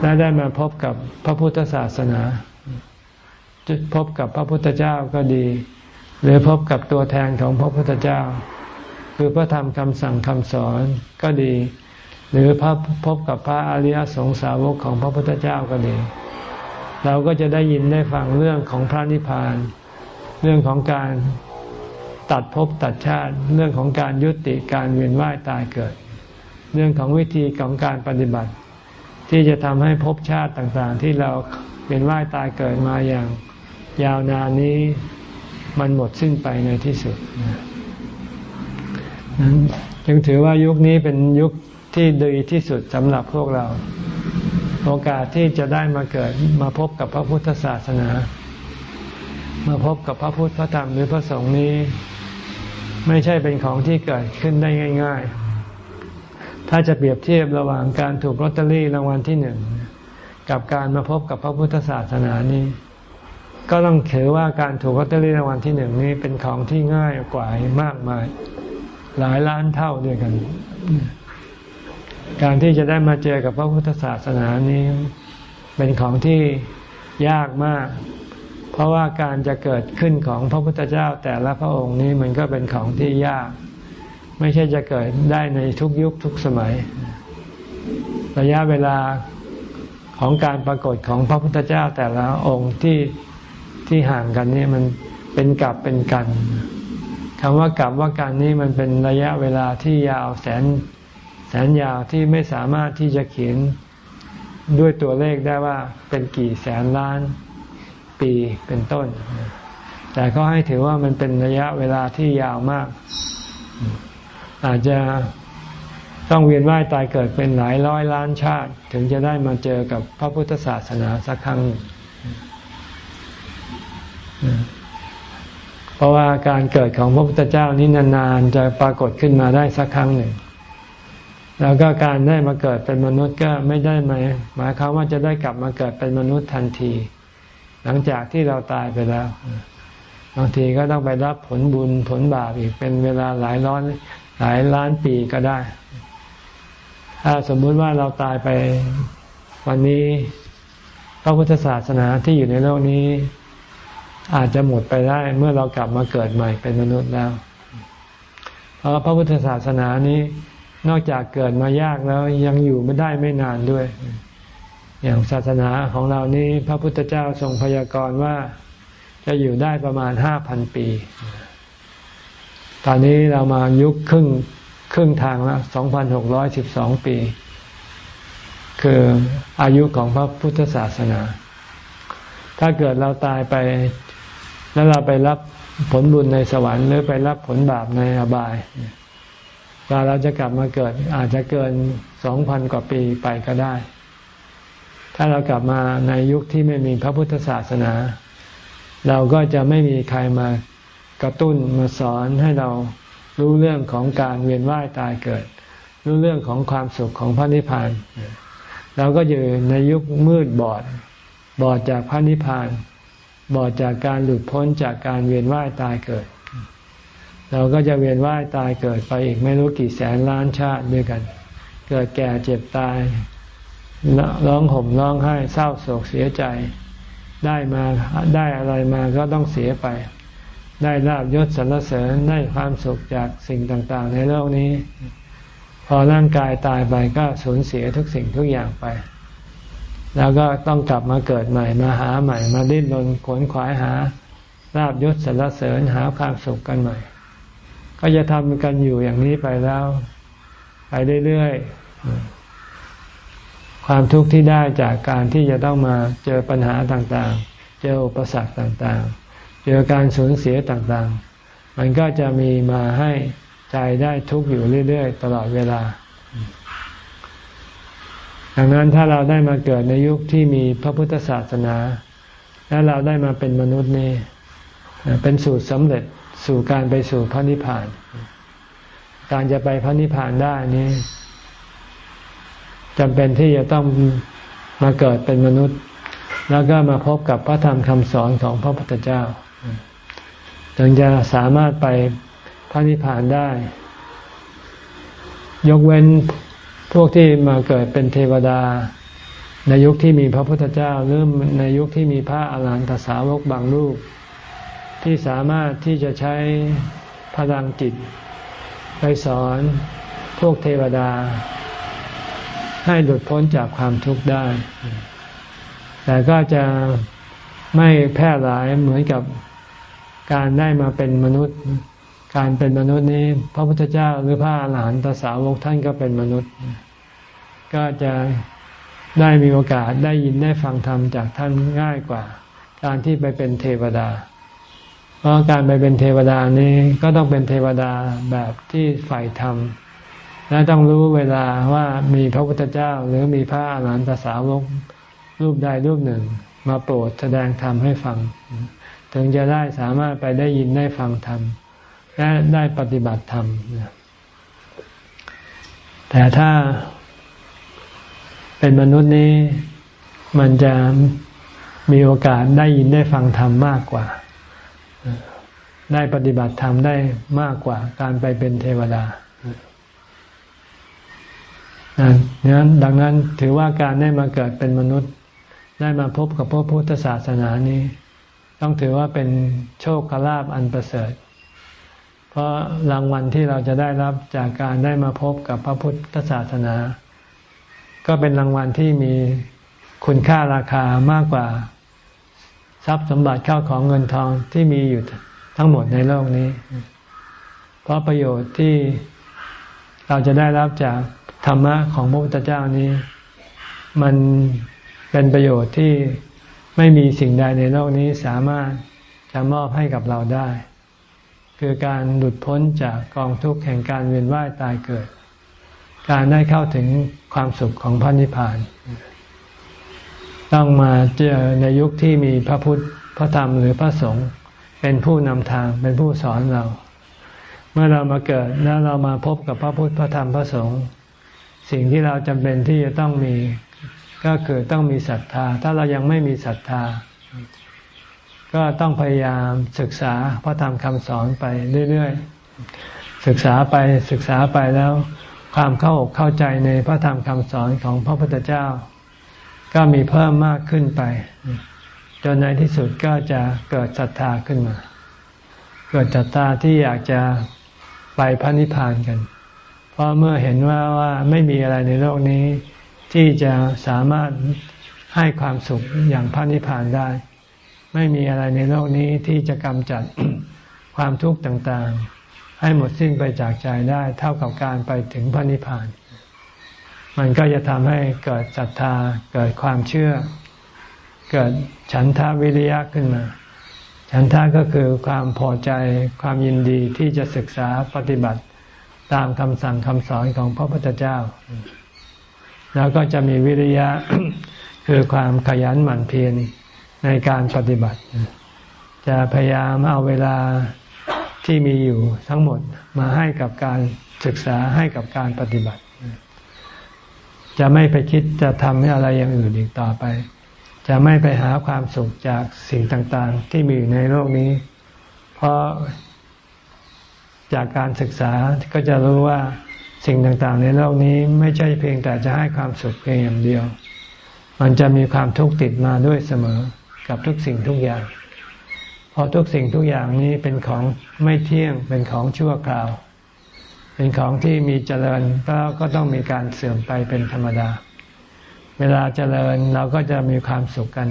และได้มาพบกับพระพุทธศาสนา พบกับพระพุทธเจ้าก็ดี หรือพบกับตัวแทนของพระพุทธเจ้า คือพระธรรมคำสั่งคำสอนก็ดี หรือพบพบกับพระอริยสงสาวกของพระพุทธเจ้าก็ดี เราก็จะได้ยินได้ฟังเรื่องของพระนิพพาน เรื่องของการตัดภพตัดชาติ เรื่องของการยุติการเวียนว่ายตายเกิด เรื่องของวิธีของการปฏิบัติ ที่จะทำให้ภพชาติต่างๆ ที่เราเป็นว่ายตายเกิดมาอย่างยาวนานนี้ มันหมดสิ้นไปในที่สุดนั้นจึงถือว่ายุคนี้เป็นยุคที่ดีที่สุดสำหรับพวกเรา โอกาสที่จะได้มาเกิดมาพบกับพระพุทธศาสนา มาพบกับพระพุทธพระธรรมหรือพระสงฆ์นี้ ไม่ใช่เป็นของที่เกิดขึ้นได้ง่าย ๆ ถ้าจะเปรียบเทียบระหว่างการถูกลอตเตอรี่รางวัลที่หนึ่งกับการมาพบกับพระพุทธศาสนานี้ ก็ต้องถือว่าการถูกลอตเตอรี่รางวัลที่หนึ่งนี้เป็นของที่ง่ายกว่ามากมาย หลายล้านเท่าด้วยกัน การที่จะได้มาเจอกับพระพุทธศาสนานี้ เป็นของที่ยากมาก เพราะว่าการจะเกิดขึ้นของพระพุทธเจ้าแต่ละพระองค์นี้มันก็เป็นของที่ยาก ไม่ใช่จะเกิดได้ในทุกยุคทุกสมัย ระยะเวลาของการปรากฏของพระพุทธเจ้าแต่ละองค์ที่ ที่ห่างกันนี่มันเป็นกับเป็นกันคำว่ากับว่ากันนี่มันเป็นระยะเวลาที่ยาวแสนแสนยาวที่ไม่สามารถที่จะเขียนด้วยตัวเลขได้ว่าเป็นกี่แสนล้านปีเป็นต้น แต่ก็ให้ถือว่ามันเป็นระยะเวลาที่ยาวมาก อาจจะต้องเวียนว่ายตายเกิดเป็นหลายร้อยล้านชาติ ถึงจะได้มาเจอกับพระพุทธศาสนาสักครั้ง เพราะว่าการเกิดของพระพุทธเจ้านี้นานๆจะปรากฏขึ้นมาได้สักครั้งหนึ่ง แล้วก็การได้มาเกิดเป็นมนุษย์ก็ไม่ได้หมายหมายความว่าจะได้กลับมาเกิดเป็นมนุษย์ทันที หลังจากที่เราตายไปแล้ว บางทีก็ต้องไปรับผลบุญผลบาปอีกเป็นเวลาหลายร้อยหลายล้านปีก็ได้ ถ้าสมมุติว่าเราตายไปวันนี้พระพุทธศาสนาที่อยู่ในโลกนี้ อาจจะหมดไปได้เมื่อเรากลับมาเกิดใหม่เป็นมนุษย์แล้ว เพราะพระพุทธศาสนานี้นอกจากเกิดมายากแล้วยังอยู่ไม่ได้ไม่นานด้วย อย่างศาสนาของเรานี้พระพุทธเจ้าทรงพยากรณ์ว่าจะอยู่ได้ประมาณห้าพันปี ตอนนี้เรามายุคครึ่งครึ่งทางและสองพันหกร้อยสิบสองปี คืออายุของพระพุทธศาสนา ถ้าเกิดเราตายไป แล้วเราไปรับผลบุญในสวรรค์หรือไปรับผลบาปในอบายเวลาเราจะกลับมาเกิดอาจจะเกินสองพันกว่าปีไปก็ได้ ถ้าเรากลับมาในยุคที่ไม่มีพระพุทธศาสนา เราก็จะไม่มีใครมากระตุ้นมาสอนให้เรารู้เรื่องของการเวียนว่ายตายเกิด รู้เรื่องของความสุขของพระนิพพานเราก็อยู่ในยุคมืดบอด บอดจากพระนิพพาน บอดจากการหลุดพ้นจากการเวียนว่ายตายเกิด เราก็จะเวียนว่ายตายเกิดไปอีกไม่รู้กี่แสนล้านชาติด้วยกัน เกิดแก่เจ็บตาย ร้องห่มร้องไห้เศร้าโศกเสียใจ ได้มาได้อะไรมาก็ต้องเสียไป ได้ลาบยศสรรเสริญได้ความสุขจากสิ่งต่างๆ ในโลกนี้ พอร่างกายตายไปก็สูญเสียทุกสิ่งทุกอย่างไป แล้วก็ต้องกลับมาเกิดใหม่มาหาใหม่ มาดิ้นรนขวนขวายหาลาบยศสรรเสริญหาความสุขกันใหม่ ก็จะทำกันอยู่อย่างนี้ไปแล้วไปเรื่อยๆ ความทุกข์ที่ได้จากการที่จะต้องมาเจอปัญหาต่างๆ เจออุปสรรคต่างๆ เจอการสูญเสียต่างๆ มันก็จะมีมาให้ใจได้ทุกข์อยู่เรื่อยๆ ตลอดเวลา ดังนั้นถ้าเราได้มาเกิดในยุคที่มีพระพุทธศาสนา และเราได้มาเป็นมนุษย์นี่เป็นสูตรสำเร็จสู่การไปสู่พระนิพพาน การจะไปพระนิพพานได้นี้จำเป็นที่จะต้องมาเกิดเป็นมนุษย์ แล้วก็มาพบกับพระธรรมคำสอนของพระพุทธเจ้าถึงจะสามารถไปพระนิพพานได้ ยกเว้น พวกที่มาเกิดเป็นเทวดา ในยุคที่มีพระพุทธเจ้าหรือในยุคที่มีพระอาหารหันตสาวกบางรูป ที่สามารถที่จะใช้พลังจิตไปสอนพวกเทวดา ให้หลุดพ้นจากความทุกข์ได้ แต่ก็จะไม่แพร่หลายเหมือนกับการได้มาเป็นมนุษย์ การเป็นมนุษย์นี้ พระพุทธเจ้าหรือพระอรหันตสาวกท่านก็เป็นมนุษย์ ก็จะได้มีโอกาสได้ยินได้ฟังธรรมจากท่านง่ายกว่า การที่ไปเป็นเทวดา เพราะการไปเป็นเทวดานี้ก็ต้องเป็นเทวดาแบบที่ใฝ่ธรรมและต้องรู้เวลาว่ามีพระพุทธเจ้าหรือมีพระอรหันตสาวกรูปใดรูปหนึ่ง มาโปรดแสดงธรรมให้ฟัง ถึงจะได้สามารถไปได้ยินได้ฟังธรรม และได้ปฏิบัติธรรมแต่ถ้าเป็นมนุษย์นี้มันจะมีโอกาสได้ยินได้ฟังธรรมมากกว่า ได้ปฏิบัติธรรมได้มากกว่า การไปเป็นเทวดานั้นดังนั้นถือว่าการได้มาเกิดเป็นมนุษย์ ได้มาพบกับพระพุทธศาสนานี้ ต้องถือว่าเป็นโชคลาภอันประเสริฐ ราะรางวัลที่เราจะได้รับจากการได้มาพบกับพระพุทธศาสนา ก็เป็นรางวัลที่มีคุณค่าราคามากกว่า ทรัพย์สมบัติเข้าของเงินทองที่มีอยู่ทั้งหมดในโลกนี้ เพราะประโยชน์ที่เราจะได้รับจากธรรมะของพระพุทธเจ้านี้ มันเป็นประโยชน์ที่ไม่มีสิ่งใดในโลกนี้สามารถจะมอบให้กับเราได้ คือการหลุดพ้นจากกองทุกข์แห่งการเวียนว่ายตายเกิด การได้เข้าถึงความสุขของพระนิพพาน ต้องมาเจอในยุคที่มีพระพุทธพระธรรมหรือพระสงฆ์เป็นผู้นำทางเป็นผู้สอนเรา เมื่อเรามาเกิดแล้วเรามาพบกับพระพุทธพระธรรมพระสงฆ์สิ่งที่เราจำเป็นที่จะต้องมีก็คือต้องมีศรัทธา ถ้าเรายังไม่มีศรัทธา ก็ต้องพยายามศึกษาพระธรรมคำสอนไปเรื่อยๆ ศึกษาไปศึกษาไปแล้ว ความเข้าอกเข้าใจในพระธรรมคำสอนของพระพุทธเจ้า ก็มีเพิ่มมากขึ้นไป จนในที่สุดก็จะเกิดศรัทธาขึ้นมา เกิดศรัทธาที่อยากจะไปพระนิพพานกัน เพราะเมื่อเห็นว่าว่าไม่มีอะไรในโลกนี้ ที่จะสามารถให้ความสุขอย่างพระนิพพานได้ ไม่มีอะไรในโลกนี้ที่จะกำจัดความทุกข์ต่างๆ ให้หมดสิ้นไปจากใจได้เท่ากับการไปถึงพระนิพพาน มันก็จะทำให้เกิดศรัทธาเกิดความเชื่อ เกิดฉันทาวิริยะขึ้นมา ฉันทาก็คือความพอใจความยินดีที่จะศึกษาปฏิบัติตามคำสั่งคำสอนของพระพุทธเจ้า แล้วก็จะมีวิริยะคือความขยันหมั่นเพียร ในการปฏิบัติ จะพยายามเอาเวลาที่มีอยู่ทั้งหมดมาให้กับการศึกษาให้กับการปฏิบัติ จะไม่ไปคิดจะทำอะไรอย่างอื่นอีกต่อไป จะไม่ไปหาความสุขจากสิ่งต่างๆ ที่มีอยู่ในโลกนี้ เพราะจากการศึกษาก็จะรู้ว่าสิ่งต่างๆ ในโลกนี้ไม่ใช่เพียงแต่จะให้ความสุขเพียงอย่างเดียว มันจะมีความทุกข์ติดมาด้วยเสมอ กับทุกสิ่งทุกอย่าง เพราะทุกสิ่งทุกอย่างนี้เป็นของไม่เที่ยงเป็นของชั่วคราว เป็นของที่มีเจริญก็ก็ต้องมีการเสื่อมไปเป็นธรรมดา เวลาเจริญเราก็จะมีความสุขกัน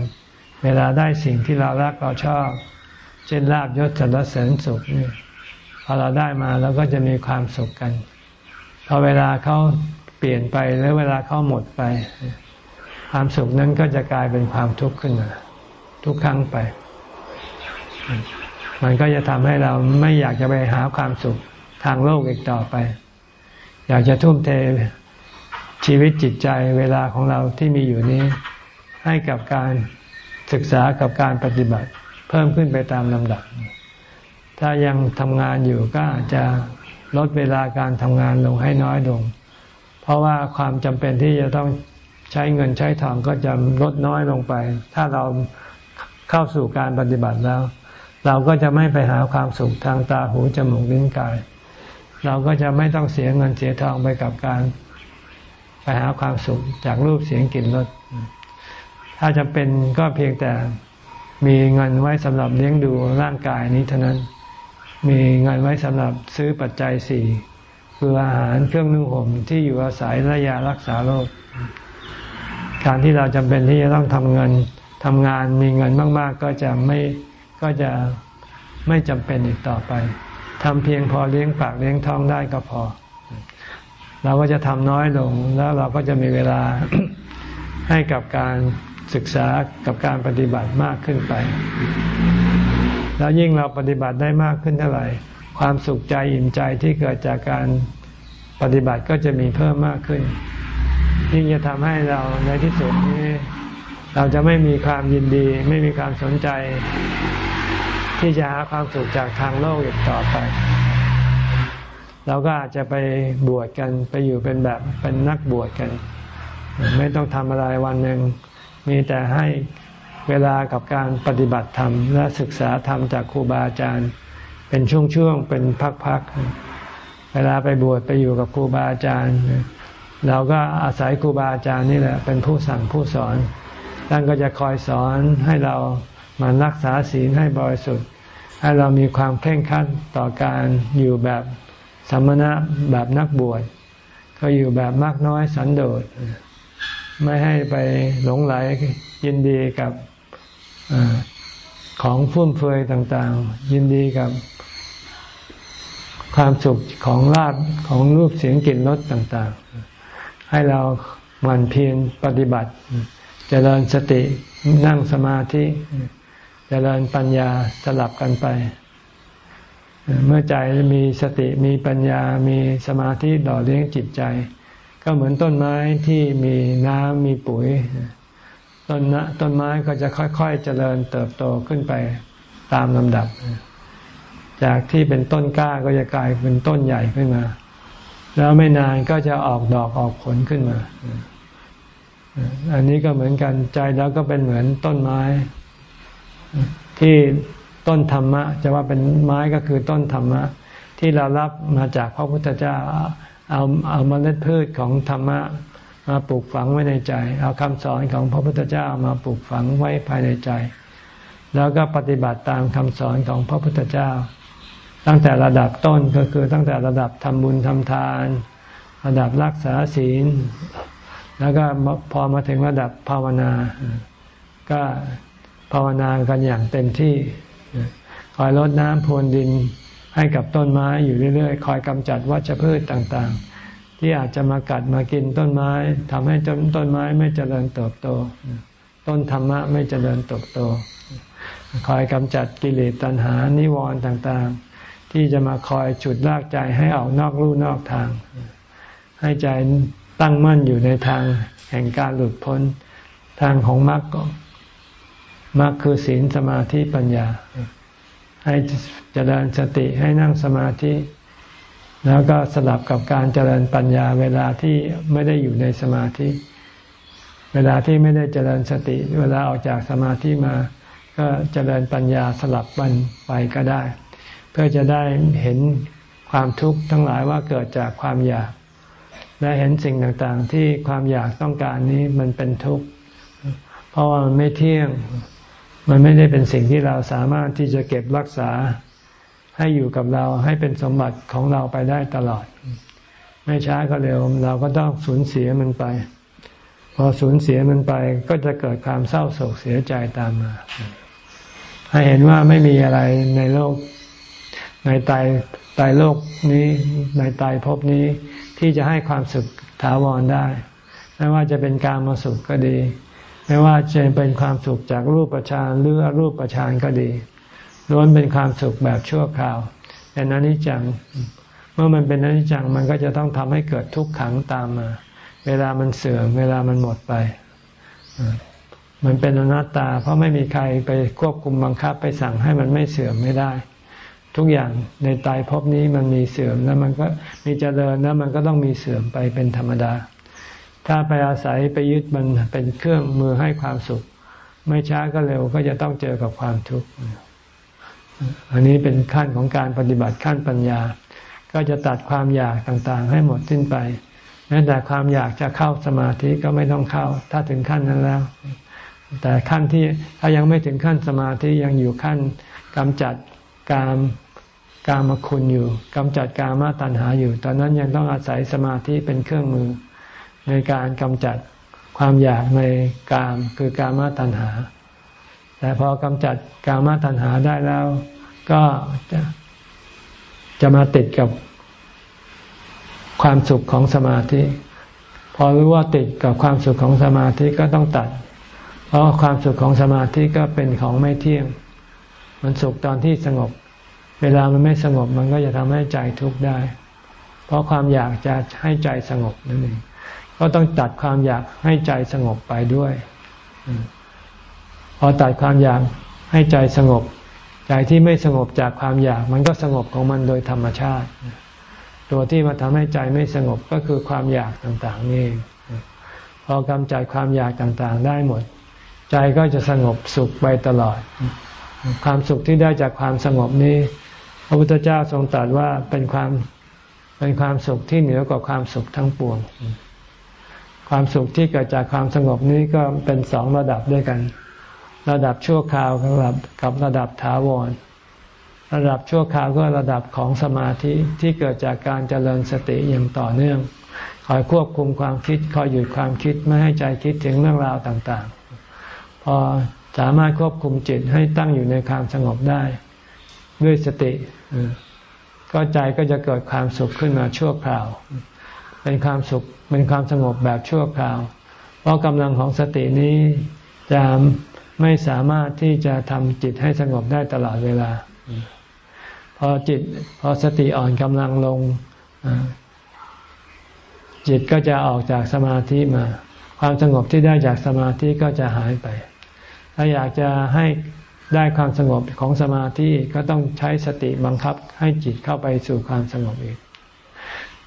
เวลาได้สิ่งที่เรารักเราชอบ เช่นลาบยศสรรเสริญสุขนี่พอเราได้มาเราก็จะมีความสุขกันพอเวลาเขาเปลี่ยนไปหรือเวลาเขาหมดไป ความสุขนั้นก็จะกลายเป็นความทุกข์ขึ้นมา ทุกครั้งไป มันก็จะทำให้เราไม่อยากจะไปหาความสุขทางโลกอีกต่อไป อยากจะทุ่มเทชีวิตจิตใจเวลาของเราที่มีอยู่นี้ ให้กับการศึกษากับการปฏิบัติ เพิ่มขึ้นไปตามลำดับ ถ้ายังทำงานอยู่ก็อาจจะลดเวลาการทำงานลงให้น้อยลง เพราะว่าความจำเป็นที่จะต้องใช้เงินใช้ทองก็จะลดน้อยลงไป ถ้าเรา เข้าสู่การปฏิบัติแล้ว เราก็จะไม่ไปหาความสุขทางตาหูจมูกลิ้นกาย เราก็จะไม่ต้องเสียเงินเสียทองไปกับการไปหาความสุขจากรูปเสียงกลิ่นรสถ้าจะเป็นก็เพียงแต่มีเงินไว้สำหรับเลี้ยงดูร่างกายนี้เท่านั้น มีเงินไว้สำหรับซื้อปัจจัยสี่คืออาหารเครื่องนุ่งห่มที่อยู่อาศัยและยารักษาโรค การที่เราจำเป็นที่จะต้องทำเงิน ทำงานมีเงินมาก ๆ ก็จะไม่ก็จะไม่จำเป็นอีกต่อไปทำเพียงพอเลี้ยงปากเลี้ยงท้องได้ก็พอ เราก็จะทำน้อยลงแล้วเราก็จะมีเวลาให้กับการศึกษากับการปฏิบัติมากขึ้นไป แล้วยิ่งเราปฏิบัติได้มากขึ้นเท่าไหร่ ความสุขใจอิ่มใจที่เกิดจากการปฏิบัติก็จะมีเพิ่มมากขึ้น ยิ่งจะทำให้เราในที่สุดนี้ เราจะไม่มีความยินดี ไม่มีความสนใจ ที่จะหาความสุขจากทางโลกอีกต่อไป เราก็อาจจะไปบวชกันไปอยู่เป็นแบบเป็นนักบวชกัน ไม่ต้องทำอะไรวันหนึ่งมีแต่ให้เวลากับการปฏิบัติธรรม และศึกษาธรรมจากครูบาอาจารย์ เป็นช่วงๆเป็นพักๆเวลาไปบวชไปอยู่กับครูบาอาจารย์ เราก็อาศัยครูบาอาจารย์นี่แหละเป็นผู้สั่งผู้สอน ท่านก็จะคอยสอนให้เรามารักษาศีลให้บริสุทธิ์ ให้เรามีความเคร่งครัดต่อการอยู่แบบสมณะแบบนักบวช ก็อยู่แบบมากน้อยสันโดษ ไม่ให้ไปหลงไหลยินดีกับของฟุ่มเฟือยต่างๆ ยินดีกับความสุขของลาบของรูปเสียงกลิ่นรสต่างๆ ให้เรามันเพียรปฏิบัติ เจริญสตินั่งสมาธิจเจริญปัญญาสลับกันไป เมื่อใจมีสติมีปัญญามีสมาธิดล่อเลี้ยงจิตใจ ก็เหมือนต้นไม้ที่มีน้ำมีปุ๋ย ต้นนะต้นไม้ก็จะค่อย ๆ เจริญเติบโตขึ้นไปตามลำดับ จากที่เป็นต้นกล้าก็จะกลายเป็นต้นใหญ่ขึ้นมา แล้วไม่นานก็จะออกดอกออกผลขึ้นมา อันนี้ก็เหมือนกันใจแล้วก็เป็นเหมือนต้นไม้ ที่ต้นธรรมะ จะว่าเป็นไม้ก็คือต้นธรรมะ ที่เรารับมาจากพระพุทธเจ้าเอาเอาเมล็ดพืชของธรรมะมาปลูกฝังไว้ในใจ เอาคำสอนของพระพุทธเจ้ามาปลูกฝังไว้ภายในใจ แล้วก็ปฏิบัติตามคำสอนของพระพุทธเจ้า ตั้งแต่ระดับต้นก็คือตั้งแต่ระดับทำบุญทำทาน ระดับรักษาศีล แล้วก็พอมาถึงระดับภาวนา ก็ภาวนากันอย่างเต็มที่ คอยลดน้ำพรวนดินให้กับต้นไม้อยู่เรื่อยๆ คอยกำจัดวัชพืชต่างๆ ที่อาจจะมากัดมากินต้นไม้ทำให้ต้นไม้ไม่เจริญเติบโต ต้นธรรมะไม่เจริญเติบโต คอยกำจัดกิเลสตัณหานิวรณ์ต่างๆ ที่จะมาคอยฉุดลากใจให้ออกนอกลู่นอกทาง ให้ใจ ตั้งมั่นอยู่ในทางแห่งการหลุดพ้น ทางของมรรคมรรคคือศีลสมาธิปัญญา ให้เจริญสติให้นั่งสมาธิ แล้วก็สลับกับการเจริญปัญญา เวลาที่ไม่ได้อยู่ในสมาธิ เวลาที่ไม่ได้เจริญสติ เวลาออกจากสมาธิมา ก็เจริญปัญญาสลับบันไปก็ได้ เพื่อจะได้เห็นความทุกข์ทั้งหลายว่าเกิดจากความอยาก และเห็นสิ่งต่างๆ ที่ความอยากต้องการนี้มันเป็นทุกข์ เพราะว่ามันไม่เที่ยง มันไม่ได้เป็นสิ่งที่เราสามารถที่จะเก็บรักษาให้อยู่กับเราให้เป็นสมบัติของเราไปได้ตลอด ไม่ช้าก็เร็ว เราก็ต้องสูญเสียมันไป พอสูญเสียมันไปก็จะเกิดความเศร้าโศกเสียใจตามมา ให้เห็นว่าไม่มีอะไรในโลกในตายตายโลกนี้ในตายภพนี้ ที่จะให้ความสุขถาวรได้ ไม่ว่าจะเป็นการมาสุขก็ดี ไม่ว่าจะเป็นความสุขจากรูปประชานหรือรูปประชานก็ดีล้วนเป็นความสุขแบบชั่วคราวเป็นอนิจจัง เมื่อมันเป็นอนิจจังมันก็จะต้องทำให้เกิดทุกขังตามมา เวลามันเสื่อมเวลามันหมดไป มันเป็นอนัตตา เพราะไม่มีใครไปควบคุมบังคับไปสั่งให้มันไม่เสื่อมไม่ได้ ทุกอย่างในตายภพนี้มันมีเสื่อมแล้วมันก็มีเจริญแล้วมันก็ต้องมีเสื่อมไปเป็นธรรมดา ถ้าไปอาศัยไปยึดมันเป็นเครื่องมือให้ความสุข ไม่ช้าก็เร็วก็จะต้องเจอกับความทุกข์อันนี้เป็นขั้นของการปฏิบัติขั้นปัญญา ก็จะตัดความอยากต่างๆ ให้หมดสิ้นไปแม้แต่ความอยากจะเข้าสมาธิก็ไม่ต้องเข้า ถ้าถึงขั้นนั้นแล้ว แต่ขั้นที่ถ้ายังไม่ถึงขั้นสมาธิยังอยู่ขั้นกำจัดกาม กามคุณอยู่กำจัดกามตัณหาอยู่ ตอนนั้นยังต้องอาศัยสมาธิเป็นเครื่องมือ ในการกำจัดความอยากในกามคือกามตัณหา แต่พอกำจัดกามตัณหาได้แล้ว ก็จะจะมาติดกับความสุขของสมาธิ พอรู้ว่าติดกับความสุขของสมาธิก็ต้องตัด เพราะความสุขของสมาธิก็เป็นของไม่เที่ยง มันสุขตอนที่สงบ เวลามันไม่สงบมันก็จะทำให้ใจทุกข์ได้ เพราะความอยากจะให้ใจสงบนั่นเองก็ต้องตัดความอยากให้ใจสงบไปด้วย พอตัดความอยากให้ใจสงบ ใจที่ไม่สงบจากความอยาก มันก็สงบของมันโดยธรรมชาติ ตัวที่มาทำให้ใจไม่สงบก็คือความอยากต่างๆนี่พอกำจัดความอยากต่างๆ ได้หมด ใจก็จะสงบสุขไปตลอด ความสุขที่ได้จากความสงบนี้ พระพุทธเจ้าทรงตรัสว่าเป็นความเป็นความสุขที่เหนือกว่าความสุขทั้งปวง ความสุขที่เกิดจากความสงบนี้ก็เป็นสองระดับด้วยกัน ระดับชั่วคราวกับระดับกับระดับถาวร ระดับชั่วคราวก็ระดับของสมาธิที่เกิดจากการเจริญสติอย่างต่อเนื่อง คอยควบคุมความคิดคอยหยุดความคิดไม่ให้ใจคิดถึงเรื่องราวต่างๆ พอสามารถควบคุมจิตให้ตั้งอยู่ในความสงบได้ ด้วยสติก็ใจก็จะเกิดความสุขขึ้นมาชั่วคราว เป็นความสุขเป็นความสงบแบบชั่วคราว เพราะกำลังของสตินี้จะไม่สามารถที่จะทำจิตให้สงบได้ตลอดเวลา พอจิตพอสติอ่อนกำลังลง จิตก็จะออกจากสมาธิมา ความสงบที่ได้จากสมาธิก็จะหายไป ถ้าอยากจะให้ ได้ความสงบของสมาธิก็ต้องใช้สติบังคับให้จิตเข้าไปสู่ความสงบอีก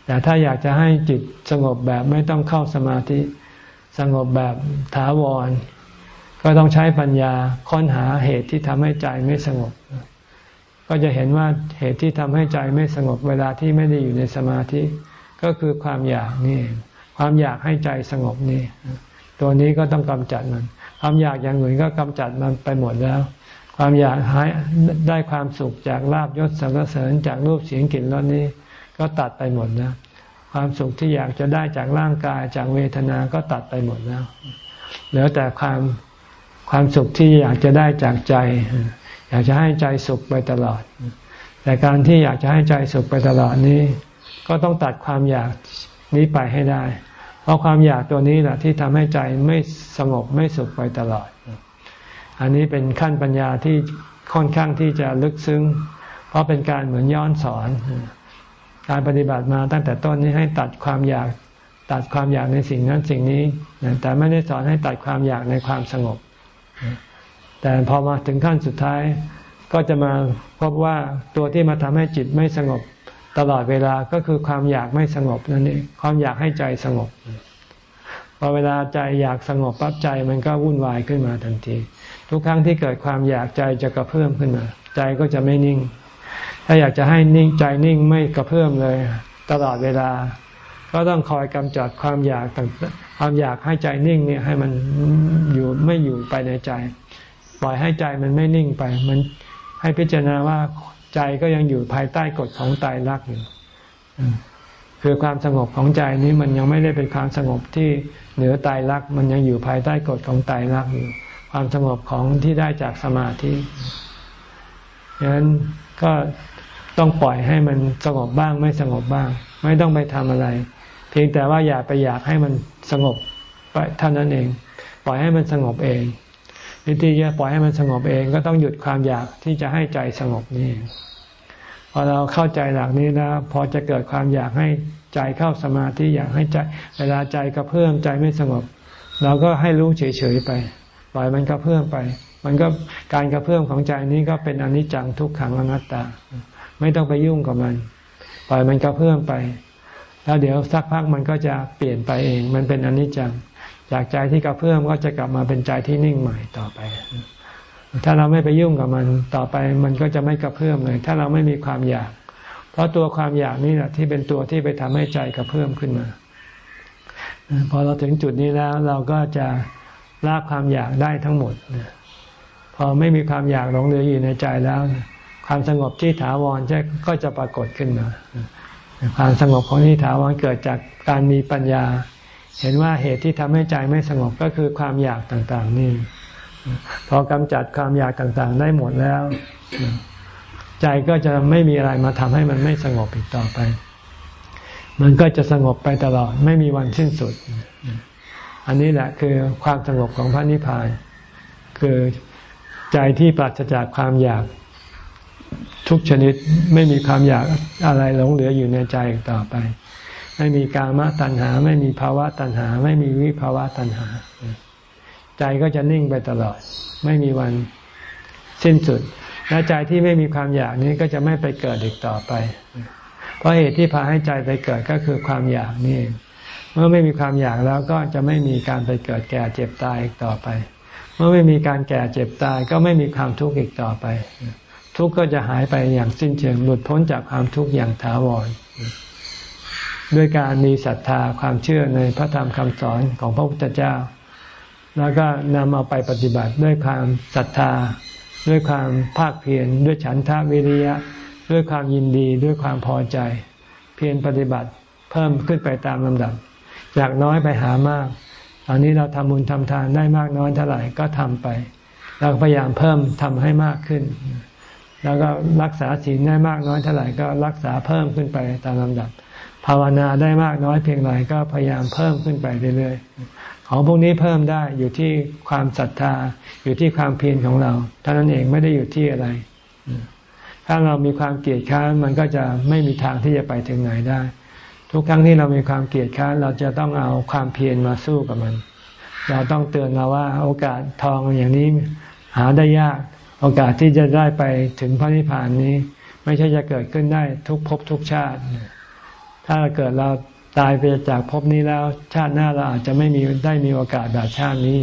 แต่ถ้าอยากจะให้จิตสงบแบบไม่ต้องเข้าสมาธิ สงบแบบถาวร ก็ต้องใช้ปัญญาค้นหาเหตุที่ทำให้ใจไม่สงบ ก็จะเห็นว่าเหตุที่ทำให้ใจไม่สงบเวลาที่ไม่ได้อยู่ในสมาธิ ก็คือความอยากนี่ ความอยากให้ใจสงบนี่ ตัวนี้ก็ต้องกำจัดมัน ความอยากอย่างอื่นก็กำจัดมันไปหมดแล้ว ความอยากหายได้ความสุขจากลาบยศสรรเสริญจากรูปเสียงกลิ่นรสนี้ ก็ตัดไปหมดนะความสุขที่อยากจะได้จากร่างกายจากเวทนาก็ตัดไปหมดแล้วเหลือแต่ความความสุขที่อยากจะได้จากใจ อยากจะให้ใจสุขไปตลอด แต่การที่อยากจะให้ใจสุขไปตลอดนี้ ก็ต้องตัดความอยากนี้ไปให้ได้ เพราะความอยากตัวนี้แหละที่ทำให้ใจไม่สงบไม่สุขไปตลอด อันนี้เป็นขั้นปัญญาที่ค่อนข้างที่จะลึกซึ้ง เพราะเป็นการเหมือนย้อนสอน การปฏิบัติมาตั้งแต่ต้นนี้ให้ตัดความอยากตัดความอยากในสิ่งนั้นสิ่งนี้ แต่ไม่ได้สอนให้ตัดความอยากในความสงบ แต่พอมาถึงขั้นสุดท้ายก็จะมาพบว่าตัวที่มาทำให้จิตไม่สงบตลอดเวลาก็คือความอยากไม่สงบนั่นเองความอยากให้ใจสงบพอเวลาใจอยากสงบปั๊บใจมันก็วุ่นวายขึ้นมาทันที ทุกครั้งที่เกิดความอยากใจจะกระเพื่อมขึ้นมา ใจก็จะไม่นิ่ง ถ้าอยากจะให้นิ่งใจนิ่งไม่กระเพื่อมเลย ตลอดเวลา ก็ต้องคอยกำจัดความอยากความอยากให้ใจนิ่งเนี่ยให้มันอยู่ไม่อยู่ไปในใจ ปล่อยให้ใจมันไม่นิ่งไป มันให้พิจารณาว่าใจก็ยังอยู่ภายใต้กฎของตายรักอยู่คือความสงบของใจนี้มันยังไม่ได้เป็นความสงบที่เหนือตายรัก มันยังอยู่ภายใต้กฎของตายรักอยู่ ความสงบของที่ได้จากสมาธิดังนั้นก็ต้องปล่อยให้มันสงบบ้างไม่สงบบ้าง ไม่ต้องไปทำอะไร เพียงแต่ว่าอย่าไปอยากให้มันสงบไปเท่านั้นเอง ปล่อยให้มันสงบเอง วิธีจะปล่อยให้มันสงบเองก็ต้องหยุดความอยากที่จะให้ใจสงบนี่พอเราเข้าใจหลักนี้แล้วพอจะเกิดความอยากให้ใจเข้าสมาธิอยากให้ใจ เวลาใจกระเพื่อมใจไม่สงบ เราก็ให้รู้เฉยๆไป ปล่อยมันกระเพื่อมไป มันก็การกระเพื่อมของใจนี้ก็เป็นอนิจจังทุกขังอนัตตา ไม่ต้องไปยุ่งกับมัน ปล่อยมันกระเพื่อมไป แล้วเดี๋ยวสักพักมันก็จะเปลี่ยนไปเอง มันเป็นอนิจจัง จากใจที่กระเพื่อมก็จะกลับมาเป็นใจที่นิ่งใหม่ต่อไป ถ้าเราไม่ไปยุ่งกับมันต่อไป มันก็จะไม่กระเพื่อมเลย ถ้าเราไม่มีความอยาก เพราะตัวความอยากนี่แหละที่เป็นตัวที่ไปทำให้ใจกระเพื่อมขึ้นมา พอเราถึงจุดนี้แล้วเราก็จะ ละความอยากได้ทั้งหมดพอไม่มีความอยากหลงเหลืออยู่ในใจแล้ว ความสงบที่ถาวรจะก็จะปรากฏขึ้นมา ความสงบของที่ถาวรเกิดจากการมีปัญญา เห็นว่าเหตุที่ทำให้ใจไม่สงบก็คือความอยากต่างๆนี่พอกำจัดความอยากต่างๆ ได้หมดแล้ว ใจก็จะไม่มีอะไรมาทำให้มันไม่สงบอีกต่อไป มันก็จะสงบไปตลอดไม่มีวันสิ้นสุด อันนี้แหละคือความสงบของพระนิพพาน คือใจที่ปราศจากความอยากทุกชนิดไม่มีความอยากอะไรหลงเหลืออยู่ในใจต่อไป ไม่มีกามตัณหา ไม่มีภาวะตัณหา ไม่มีวิภาวะตัณหา ใจก็จะนิ่งไปตลอด ไม่มีวันสิ้นสุด และใจที่ไม่มีความอยากนี้ก็จะไม่ไปเกิดอีกต่อไป เพราะเหตุที่พาให้ใจไปเกิดก็คือความอยากนี่เเมื่อไม่มีความอยากแล้วก็จะไม่มีการไปเกิดแก่เจ็บตายอีกต่อไป เมื่อไม่มีการแก่เจ็บตายก็ไม่มีความทุกข์อีกต่อไป ทุกข์ก็จะหายไปอย่างสิ้นเชิงหลุดพ้นจากความทุกข์อย่างถาวรด้วยการมีศรัทธาความเชื่อในพระธรรมคำสอนของพระพุทธเจ้า แล้วก็นำเอาไปปฏิบัติด้วยความศรัทธา ด้วยความภาคเพียรด้วยฉันทะวิริยะ ด้วยความยินดีด้วยความพอใจ เพียรปฏิบัติเพิ่มขึ้นไปตามลำดับ จากน้อยไปหามาก ตอนนี้เราทำบุญทำทานได้มากน้อยเท่าไหร่ก็ทำไป เราพยายามเพิ่มทำให้มากขึ้น แล้วก็รักษาศีลได้มากน้อยเท่าไหร่ก็รักษาเพิ่มขึ้นไปตามลำดับ ภาวนาได้มากน้อยเพียงไรก็พยายามเพิ่มขึ้นไปเรื่อยๆ ของพวกนี้เพิ่มได้อยู่ที่ความศรัทธาอยู่ที่ความเพียรของเราเท่านั้นเองไม่ได้อยู่ที่อะไรถ้าเรามีความเกลียดค้านมันก็จะไม่มีทางที่จะไปถึงไหนได้ ทุกครั้งที่เรามีความเกลียดค้านเราจะต้องเอาความเพียรมาสู้กับมัน เราต้องเตือนเราว่าโอกาสทองอย่างนี้หาได้ยาก โอกาสที่จะได้ไปถึงพระนิพพานนี้ ไม่ใช่จะเกิดขึ้นได้ทุกภพทุกชาติ ถ้าเกิดเราตายไปจากภพนี้แล้วชาติหน้าเราอาจจะไม่มีได้มีโอกาสแบบชาตินี้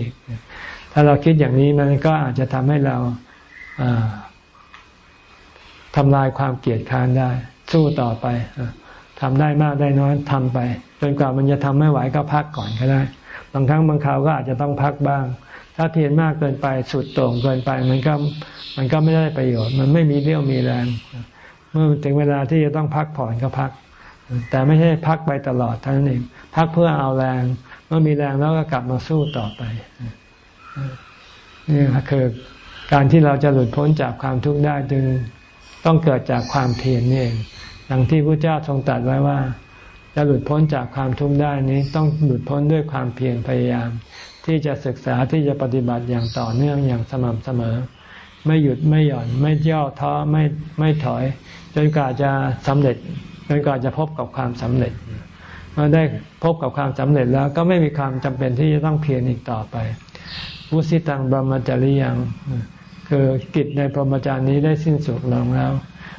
ถ้าเราคิดอย่างนี้มันก็อาจจะทำให้เราทำลายความเกลียดค้านได้ สู้ต่อไป ทำได้มากได้น้อยทำไป จนกว่ามันจะทำไม่ไหวก็พักก่อนก็ได้ บางครั้งบางคราวก็อาจจะต้องพักบ้าง ถ้าเพียรมากเกินไปสุดโต่งเกินไป มันก็มันก็ไม่ได้ประโยชน์ มันไม่มีเรี่ยวมีแรง เมื่อถึงเวลาที่จะต้องพักผ่อนก็พัก แต่ไม่ใช่พักไปตลอดเท่านั้นเองพักเพื่อเอาแรง เมื่อมีแรงแล้วก็กลับมาสู้ต่อไปนี่คือการที่เราจะหลุดพ้นจากความทุกข์ได้จึงต้องเกิดจากความเพียรนี่เอง ดังที่พระเจ้าทรงตรัสไว้ว่า จะหลุดพ้นจากความทุกข์ได้นี้ต้องหลุดพ้นด้วยความเพียรพยายาม ที่จะศึกษาที่จะปฏิบัติอย่างต่อเนื่องอย่างสม่ำเสมอ ไม่หยุดไม่หย่อนไม่ย่อท้อไม่ไม่ถอย จนกว่าจะสำเร็จจนกว่าจะพบกับความสำเร็จเมื่อได้พบกับความสำเร็จแล้วก็ไม่มีความจำเป็นที่จะต้องเพียรอีกต่อไปวุสิตังบรมจริยัง คือกิจในพรหมจารย์นี้ได้สิ้นสุดลงแล้ว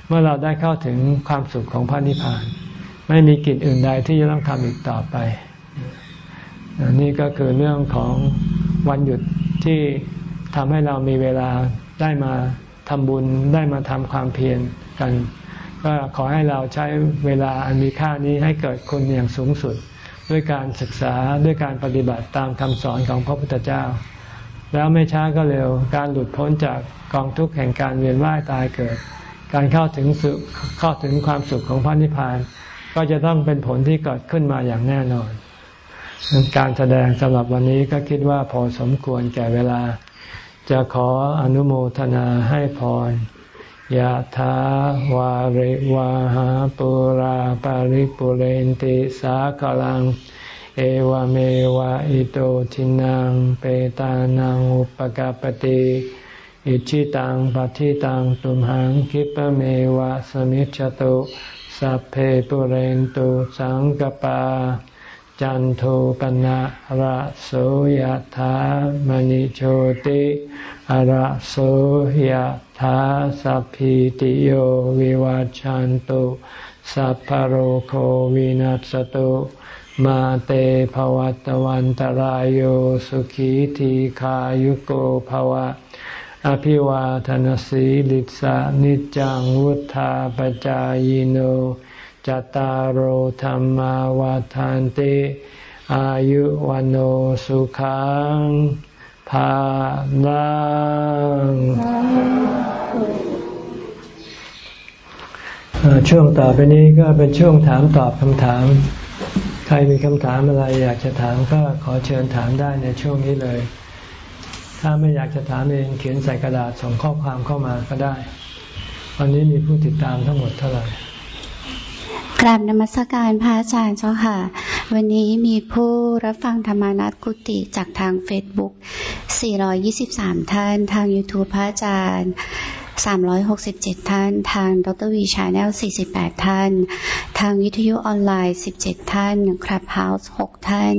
เมื่อเราได้เข้าถึงความสุขของพระนิพพาน ไม่มีกิจอื่นใดที่จะต้องทำอีกต่อไป นี่ก็คือเรื่องของวันหยุดที่ทำให้เรามีเวลาได้มาทำบุญได้มาทำความเพียรกัน ก็ขอให้เราใช้เวลาอันมีค่านี้ให้เกิดคุณอย่างสูงสุด ด้วยการศึกษาด้วยการปฏิบัติตามคำสอนของพระพุทธเจ้า แล้วไม่ช้าก็เร็วการหลุดพ้นจากกองทุกข์แห่งการเวียนว่ายตายเกิด การเข้าถึงสุขเข้าถึงความสุขของพระนิพพาน ก็จะต้องเป็นผลที่เกิดขึ้นมาอย่างแน่นอนการแสดงสำหรับวันนี้ก็คิดว่าพอสมควรแก่เวลา จะขออนุโมทนาให้พรยะถาวาริวาหาปุราปาริปุเรนติสากลัง เอวเมวะอิโตทินังเปตานังอุปกาปติ อิชิตังปฏิตังตุมหังคิปเมวะสมิจฉตุสัพเพปุเรนตุสังกปา จันโทปนะระโสยธามณิโชติระโสยธาสัพพิติโยวิวัจจันตุสัพพโรโควินัสตุมาเตภวัตวันตารโยสุขีทีขายุโกภวะ อภิวาทนสีลิสานิจังวุธาปจายโนจตารโหธรรมวาทานติอายุวันโอสุขังภาลังช่วงต่อไปนี้ก็เป็นช่วงถามตอบคำถาม ใครมีคำถามอะไรอยากจะถามก็ขอเชิญถามได้ในช่วงนี้เลย ถ้าไม่อยากจะถามเองเขียนใส่กระดาษส่งข้อความเข้ามาก็ได้ วันนี้มีผู้ติดตามทั้งหมดเท่าไหร่กราบนมัสการพระอาจารย์เจ้าค่ะ วันนี้มีผู้รับฟังธรรมะหน้ากุฏิจากทางเฟซบุ๊ก423 ท่าน ทาง YouTube พระอาจารย์ 367 ท่าน ทางดร.วี channel 48 ท่าน ทางวิทยุออนไลน์ 17 ท่าน Clubhouse 6ท่าน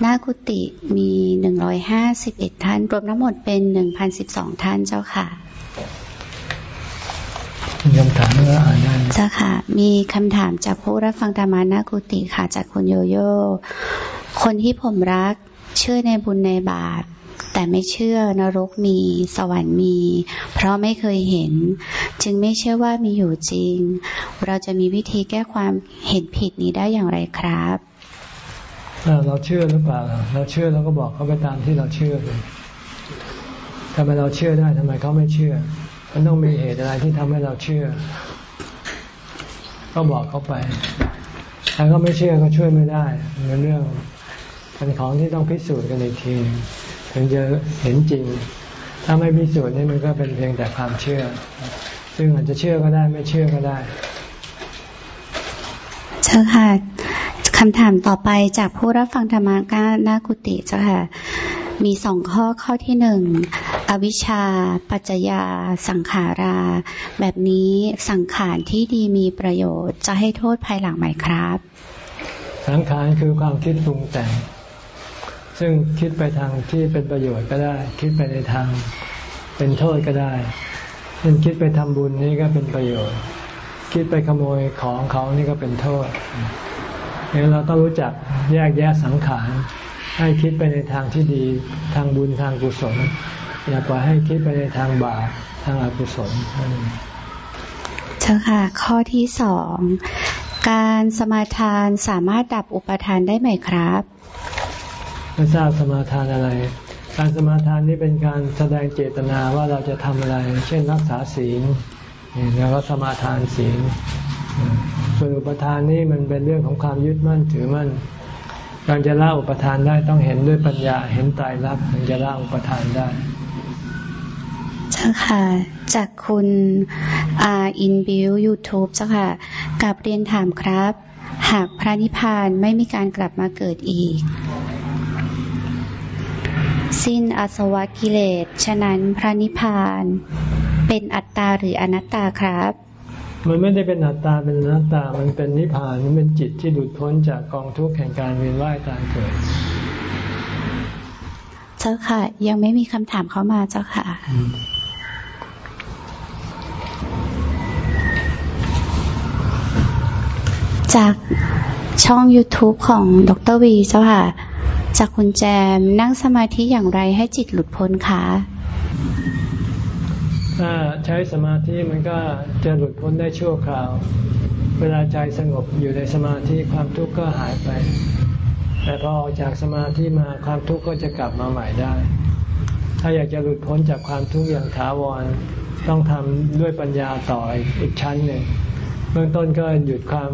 หน้ากุติมี 151 ท่าน รวมทั้งหมดเป็น 1,012 ท่านเจ้าค่ะมีคำถามแล้วอ่านได้จ้าค่ะ มีคำถามจากผู้รับฟังธรรมานากุติค่ะจากคุณโยโย่ คนที่ผมรักเชื่อในบุญในบาป แต่ไม่เชื่อนรกมีสวรรค์มี เพราะไม่เคยเห็น จึงไม่เชื่อว่ามีอยู่จริง เราจะมีวิธีแก้ความเห็นผิดนี้ได้อย่างไรครับเราเชื่อหรือเปล่า เราเชื่อเราก็บอกเขาไปตามที่เราเชื่อเลยทำไมเราเชื่อได้ทำไมเขาไม่เชื่อ มันต้องมีเหตุอะไรที่ทำให้เราเชื่อ ก็บอกเขาไปถ้าเขาไม่เชื่อก็ช่วยไม่ได้เป็นเรื่องเป็นของที่ต้องพิสูจน์กันอีกที ถึงจะเห็นจริง ถ้าไม่พิสูจน์นี่มันก็เป็นเพียงแต่ความเชื่อเซึ่งอาจจะเชื่อก็ได้ไม่เชื่อก็ได้เชิญค่ะคำถามต่อไปจากผู้รับฟังธรรมะก้านากุติเจ้าค่ะมีสองข้อข้อที่หนึ่งอวิชชา ปัจจยา สังขารา แบบนี้สังขารที่ดีมีประโยชน์จะให้โทษภายหลังไหมครับ สังขารคือความคิดปรุงแต่ง ซึ่งคิดไปทางที่เป็นประโยชน์ก็ได้ คิดไปในทางเป็นโทษก็ได้เช่นคิดไปทำบุญนี่ก็เป็นประโยชน์ คิดไปขโมยของเขานี่ก็เป็นโทษเนี่ยเราต้องรู้จักแยกแยะสังขารให้คิดไปในทางที่ดีทางบุญทางกุศล อย่าปล่อยให้คิดไปในทางบาปทางอกุศลเจ้าค่ะ ข้อที่สอง การสมาทานสามารถดับอุปทานได้ไหมครับ ไม่ทราบสมาทานอะไร การสมาทานนี้เป็นการแสดงเจตนาว่าเราจะทำอะไร เช่นรักษาศีลแล้วก็สมาทานศีลส่วนอุปทานนี่มันเป็นเรื่องของความยึดมั่นถือมั่นการจะละอุปทานได้ต้องเห็นด้วยปัญญาเห็นตายรักถึงจะละอุปทานได้เจ้าค่ะจากคุณอาอินบิวยูทูบเจ้าค่ะกับเรียนถามครับ หากพระนิพพานไม่มีการกลับมาเกิดอีก สิ้นอาสวะกิเลส ฉะนั้นพระนิพพานเป็นอัตตาหรืออนัตตาครับ มันไม่ได้เป็นอัตตาเป็นอนัตตา มันเป็นนิพพาน มันเป็นจิตที่หลุดพ้นจากกองทุกข์แห่งการเวียนว่ายตายเกิด เจ้าค่ะ ยังไม่มีคำถามเข้ามาเจ้าค่ะจากช่อง YouTube ของดรวีเจ้าค่ะ จากคุณแจมนั่งสมาธิอย่างไรให้จิตหลุดพ้นคะถ้าใช้สมาธิมันก็จะหลุดพ้นได้ชั่วคราว เวลาใจสงบอยู่ในสมาธิความทุกข์ก็หายไป แต่พอออกจากสมาธิมาความทุกข์ก็จะกลับมาใหม่ได้ ถ้าอยากจะหลุดพ้นจากความทุกข์อย่างถาวรต้องทำด้วยปัญญาต่ออีกชั้นหนึ่งเบื้องต้นก็หยุดความ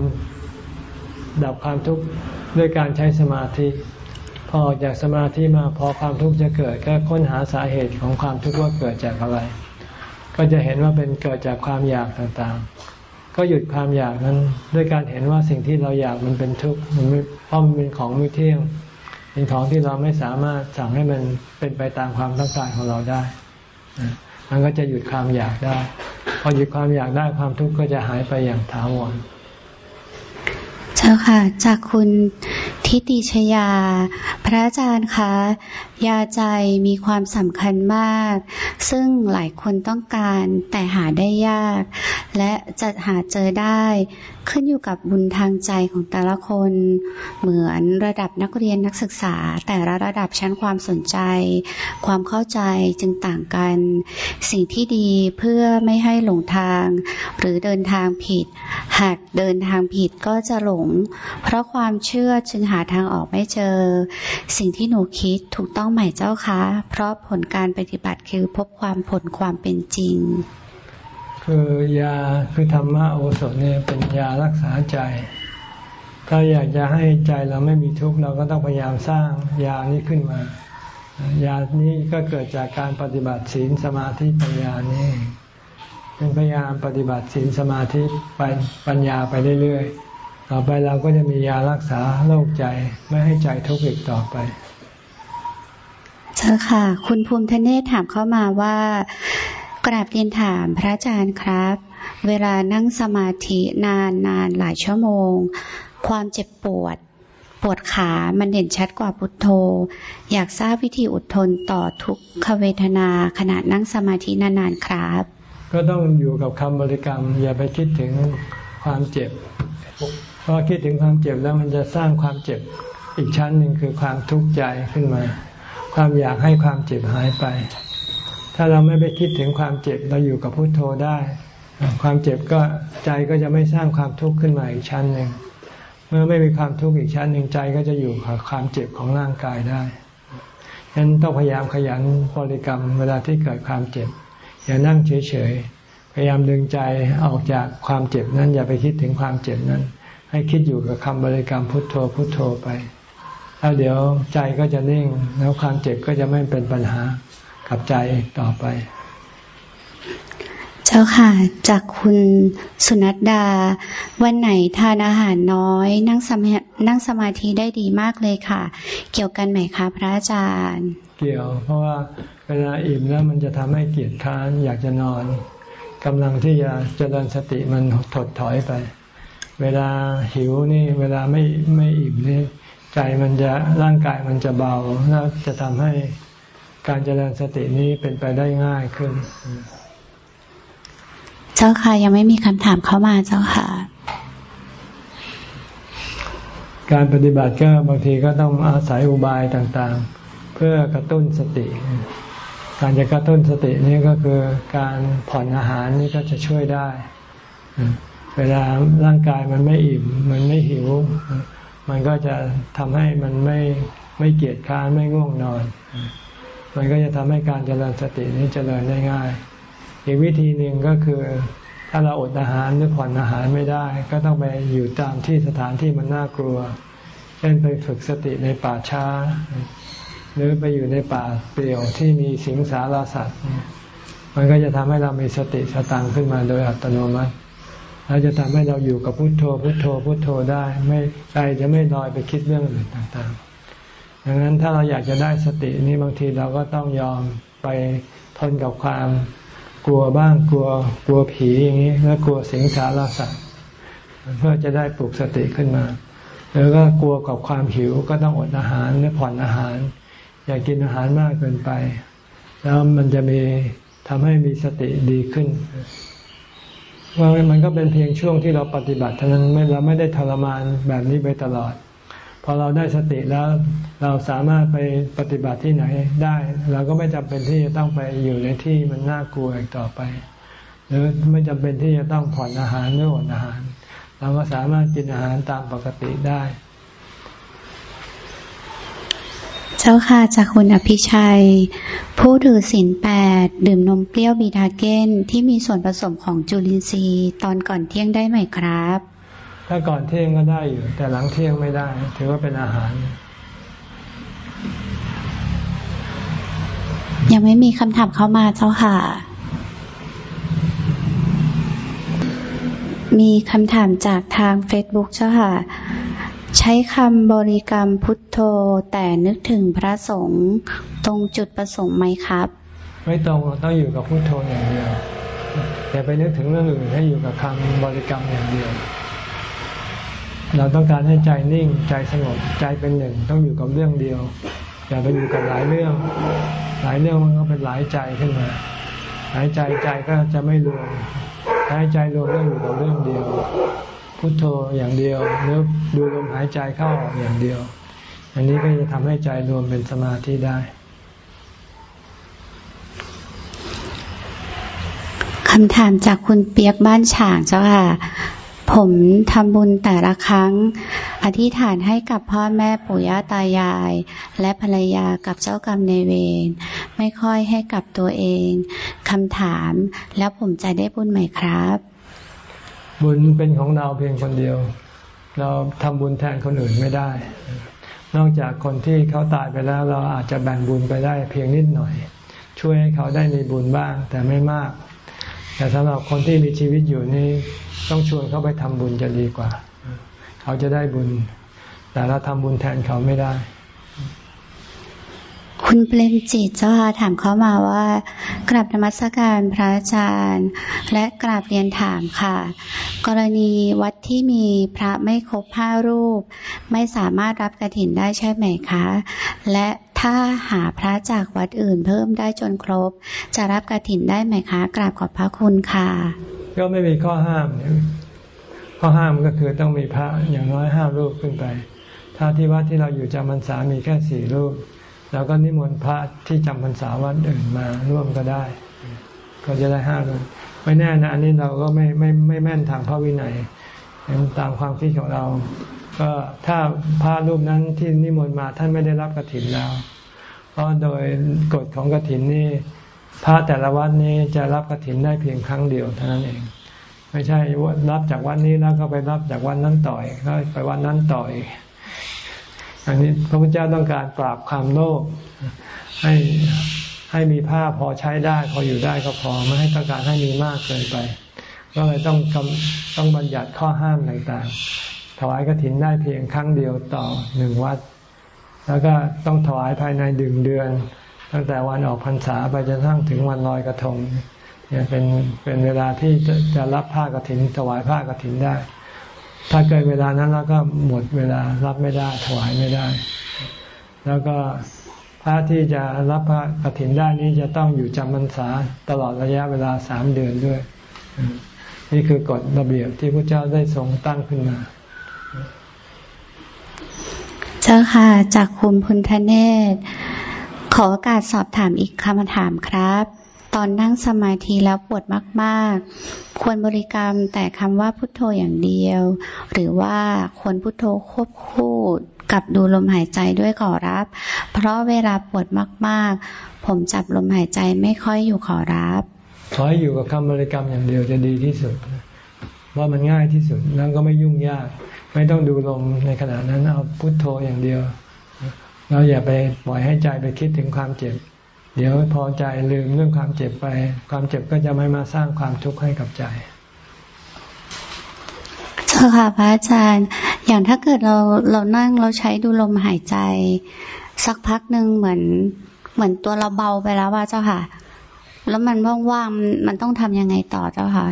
ดับความทุกข์ด้วยการใช้สมาธิ อออกจากสมาธิมาพอความทุกข์จะเกิดก็ค้นหาสาเหตุของความทุกข์ว่าเกิดจากอะไร ก็จะเห็นว่าเป็นเกิดจากความอยากต่างๆ ก็หยุดความอยากนั้นด้วยการเห็นว่าสิ่งที่เราอยากมันเป็นทุกข์มันเพราะมันเป็นของไม่เที่ยงเป็นของที่เราไม่สามารถสั่งให้มันเป็นไปตามความต้องการของเราได้มันก็จะหยุดความอยากได้ พอหยุดความอยากได้ความทุกข์ก็จะหายไปอย่างถาวรเจ้าค่ะ จากคุณ ทิติชยา พระอาจารย์คะ ยาใจมีความสำคัญมาก ซึ่งหลายคนต้องการแต่หาได้ยาก และจะหาเจอได้ ขึ้นอยู่กับบุญทางใจของแต่ละคน เหมือนระดับนักเรียนนักศึกษา แต่ละระดับชั้นความสนใจ ความเข้าใจจึงต่างกัน สิ่งที่ดีเพื่อไม่ให้หลงทาง หรือเดินทางผิด หากเดินทางผิดก็จะหลง เพราะความเชื่อจึงหาทางออกไม่เจอ สิ่งที่หนูคิดถูกต้องไหมเจ้าคะ เพราะผลการปฏิบัติคือพบความผลความเป็นจริง คือยาคือธรรมะโอสถเนี่ยเป็นยารักษาใจ ถ้าอยากจะให้ใจเราไม่มีทุกข์เราก็ต้องพยายามสร้างยานี้ขึ้นมา ยานี้ก็เกิดจากการปฏิบัติศีลสมาธิปัญญานี่เป็นพยายามปฏิบัติศีลสมาธิไปปัญญาไปเรื่อยๆ ต่อไปเราก็จะมียารักษาโรคใจไม่ให้ใจทุกข์อีกต่อไปเช่ค่ะ คุณภูมิทเนศถามเข้ามาว่า กราบเรียนถามพระอาจารย์ครับ เวลานั่งสมาธินานนานหลายชั่วโมง ความเจ็บปวด ปวดขามันเด่นชัดกว่าพุทโธ อยากทราบวิธีอดทนต่อทุกขเวทนาขณะนั่งสมาธินานๆครับ ก็ต้องอยู่กับคำบริกรรม อย่าไปคิดถึงความเจ็บเพราะคิดถึงความเจ็บแล้วมันจะสร้างความเจ็บอีกชั้นหนึ่งคือความทุกข์ใจขึ้นมา ความอยากให้ความเจ็บหายไป ถ้าเราไม่ไปคิดถึงความเจ็บเราอยู่กับพุโทโธได้ ความเจ็บก็ใจก็จะไม่สร้างความทุกข์ขึ้นมาอีกชั้นหนึ่งเมื่อไม่มีความทุกข์อีกชั้นหนึ่งใจก็จะอยู่กับความเจ็บของร่างกายได้ฉะนั้นต้องพยายามขยันบริกรรมเวลาที่เกิดความเจ็บ อย่านั่งเฉยๆ พยายามดึงใจออกจากความเจ็บนั้น อย่าไปคิดถึงความเจ็บนั้น ให้คิดอยู่กับคำบริกรรมพุทโธพุทโธไป แล้วเดี๋ยวใจก็จะนิ่ง แล้วความเจ็บก็จะไม่เป็นปัญหา กับใจต่อไปเจ้จ้าค่ะ จากคุณสุนัดดา วันไหนทานอาหารน้อย นั่งสมานั่งสมาธิได้ดีมากเลยค่ะ เกี่ยวกันไหมคะพระอาจารย์ เกี่ยว เพราะว่าเวลาอิ่มแล้วมันจะทำให้เกียจค้านอยากจะนอนกำลังที่จะเจริญสติมันถดถอยไป เวลาหิวนี่ เวลาไม่ไม่อิ่มนี่ใจมันจะร่างกายมันจะเบาแล้วจะทำให้ การเจริญสตินี้เป็นไปได้ง่ายขึ้น เจ้าค่ะยังไม่มีคำถามเข้ามาเจ้าค่ะ การปฏิบัติก็บางทีก็ต้องอาศัยอุบายต่างๆ เพื่อกระตุ้นสติ การจะกระตุ้นสตินี้ก็คือการผ่อนอาหารนี่ก็จะช่วยได้ เวลาร่างกายมันไม่อิ่ม มันไม่หิว มันก็จะทำให้มันไม่ไม่เกียจค้านไม่ง่วงนอน มันก็จะทำให้การเจริญสตินี้เจริญได้ง่าย อีกวิธีหนึ่งก็คือ ถ้าเราอดอาหารหรือผ่อนอาหารไม่ได้ ก็ต้องไปอยู่ตามที่สถานที่มันน่ากลัว เช่นไปฝึกสติในป่าช้า หรือไปอยู่ในป่าเปลี่ยวที่มีสิงสารสัตว์ มันก็จะทำให้เรามีสติสตังขึ้นมาโดยอัตโนมัติแล้วจะทำให้เราอยู่กับพุโทโธพุโทโธพุโทโธได้ ไม่ใจจะไม่ลอยไปคิดเรื่องอื่นต่างๆ ดังนั้นถ้าเราอยากจะได้สตินี้บางทีเราก็ต้องยอมไปทนกับความกลัวบ้างกลัวกลัวผีอย่างนี้แล้วกลัวสิงสารสัตว์เพื่อจะได้ปลุกสติขึ้นมา แล้วก็กลัวกับความหิวก็ต้องอดอาหารหรือผ่อนอาหาร อย่ากกินอาหารมากเกินไป แล้วมันจะมีทำให้มีสติดีขึ้นว่ามันก็เป็นเพียงช่วงที่เราปฏิบัติเท่านั้นไม่เราไม่ได้ทรมานแบบนี้ไปตลอด พอเราได้สติแล้วเราสามารถไปปฏิบัติที่ไหนได้ เราก็ไม่จำเป็นที่จะต้องไปอยู่ในที่มันน่ากลัวอีกต่อไป หรือไม่จำเป็นที่จะต้องผ่อนอาหารหรืออดอาหาร เราก็สามารถกินอาหารตามปกติได้ เจ้าค่ะจากคุณอภิชัย ผู้ถือศีลแปดดื่มนมเปรี้ยวบีทาเกนที่มีส่วนผสมของจุลินทรีย์ตอนก่อนเที่ยงได้ไหมครับ ถ้าก่อนเที่ยงก็ได้อยู่ แต่หลังเที่ยงไม่ได้ ถือว่าเป็นอาหาร ยังไม่มีคำถามเข้ามาเจ้าค่ะ มีคำถามจากทางเฟซบุ๊กเจ้าค่ะ ใช้คำบริกรรมพุทโธแต่นึกถึงพระสงฆ์ตรงจุดประสงค์ไหมครับ ไม่ตรงต้องอยู่กับพุทโธอย่างเดียวอย่าไปนึกถึงเรื่องอื่นให้อยู่กับคำบริกรรมอย่างเดียว เราต้องการให้ใจนิ่งใจสงบใจเป็นหนึ่งต้องอยู่กับเรื่องเดียว อย่าไปอยู่กับหลายเรื่อง หลายเรื่องมันก็เป็นหลายใจขึ้นมาหายใจใจก็จะไม่รวมหายใจรวมต้อยู่กับเรื่องเดียว พุทโธอย่างเดียวหรือดูลมหายใจเข้าออกอย่างเดียว อันนี้ก็จะทำให้ใจรวมเป็นสมาธิได้คำถามจากคุณเปียกบ้านฉางเจ้าค่ะ ผมทำบุญแต่ละครั้ง อธิษฐานให้กับพ่อแม่ปู่ย่าตายาย และภรรยากับเจ้ากรรมในเวรไม่ค่อยให้กับตัวเองคำถามแล้วผมจะได้บุญไหมครับ บุญเป็นของเราเพียงคนเดียว เราทำบุญแทนคนอื่นไม่ได้ นอกจากคนที่เขาตายไปแล้ว เราอาจจะแบ่งบุญไปได้เพียงนิดหน่อย ช่วยให้เขาได้มีบุญบ้างแต่ไม่มาก แต่สำหรับคนที่มีชีวิตอยู่นี่ต้องชวนเขาไปทำบุญจะดีกว่า เขาจะได้บุญ แต่เราทำบุญแทนเขาไม่ได้ คุณเปรมจิตเจ้าค่ะถามเข้ามาว่ากราบธรรมสการพระอาจารย์ และกราบเรียนถามค่ะ กรณีวัดที่มีพระไม่ครบห้ารูป ไม่สามารถรับกระถินได้ใช่ไหมคะ และถ้าหาพระจากวัดอื่นเพิ่มได้จนครบ จะรับกระถินได้ไหมคะ กราบขอบพระคุณค่ะ ก็ไม่มีข้อห้าม ข้อห้ามก็คือต้องมีพระอย่างน้อยห้ารูปขึ้นไป ถ้าที่วัดที่เราอยู่จำพรรษามีแค่สี่รูป เราก็นิมนต์พระที่จำพรรษาวัดอื่นมาร่วมก็ได้ ก็จะได้ห้ารูปไม่แน่นะอันนี้เราก็ไม่ไม่ไม่แม่นทางพระวินัยตามความคิดของเรา ก็ถ้าพระรูปนั้นที่นิมนต์มาท่านไม่ได้รับกรถินแล้ว เพราะโดยกฎของกรถินนี่พระแต่ละวัดนี้จะรับกรถินได้เพียงครั้งเดียวเท่านั้นเอง ไม่ใช่ว่ารับจากวัดนี้แล้วก็ไปรับจากวันนั้นต่อยก็ไปวันนั้นต่อย อันนี้พระพุทธเจ้าต้องการปราบความโลภให้ให้มีผ้าพอใช้ได้ พออยู่ได้ก็พอไม่ให้ต้องการให้มีมากเกินไป ก็เลยต้องต้องบัญญัติข้อห้ามต่างๆ ถวายกรถินได้เพียงครั้งเดียวต่อหนึ่งวัด แล้วก็ต้องถวายภายในดึงเดือน ตั้งแต่วันออกพรรษาไปจนทั้งถึงวันลอยกระทงเนี่ยเป็นเป็นเวลาที่จะจะรับผ้ากรถินถวายผ้ากรถินได้ ถ้าเกินเวลานั้นแล้วก็หมดเวลารับไม่ได้ถวายไม่ได้ แล้วก็พระที่จะรับพระกรถินได้นี้จะต้องอยู่จำพรรษาตลอดระยะเวลาสามเดือนด้วย นี่คือกฎระเบียบที่พระเจ้าได้ทรงตั้งขึ้นมา เจ้าค่ะ จากคุณพุนทเนศขอโอกาสสอบถามอีกคำถามครับ ตอนนั่งสมาธิแล้วปวดมาก ๆ ควรบริกรรมแต่คำว่าพุทโธอย่างเดียว หรือว่าควรพุทโธควบคู่กับดูลมหายใจด้วยขอรับ เพราะเวลาปวดมาก ๆ ผมจับลมหายใจไม่ค่อยอยู่ขอรับขอให้อยู่กับคำบริกรรมอย่างเดียวจะดีที่สุดว่ามันง่ายที่สุดแล้วก็ไม่ยุ่งยาก ไม่ต้องดูลมในขณะนั้นเอาพุทโธอย่างเดียวเราอย่าไปปล่อยให้ใจไปคิดถึงความเจ็บ เดี๋ยวพอใจลืมเรื่องความเจ็บไป ความเจ็บก็จะไม่มาสร้างความทุกข์ให้กับใจเจ้าค่ะพระอาจารย์ อย่างถ้าเกิดเราเรานั่งเราใช้ดูลมหายใจ สักพักหนึ่งเหมือน เหมือนตัวเราเบาไปแล้วว่าเจ้าค่ะ แล้วมันว่างๆมันต้องทำยังไงต่อเจ้าค่ะ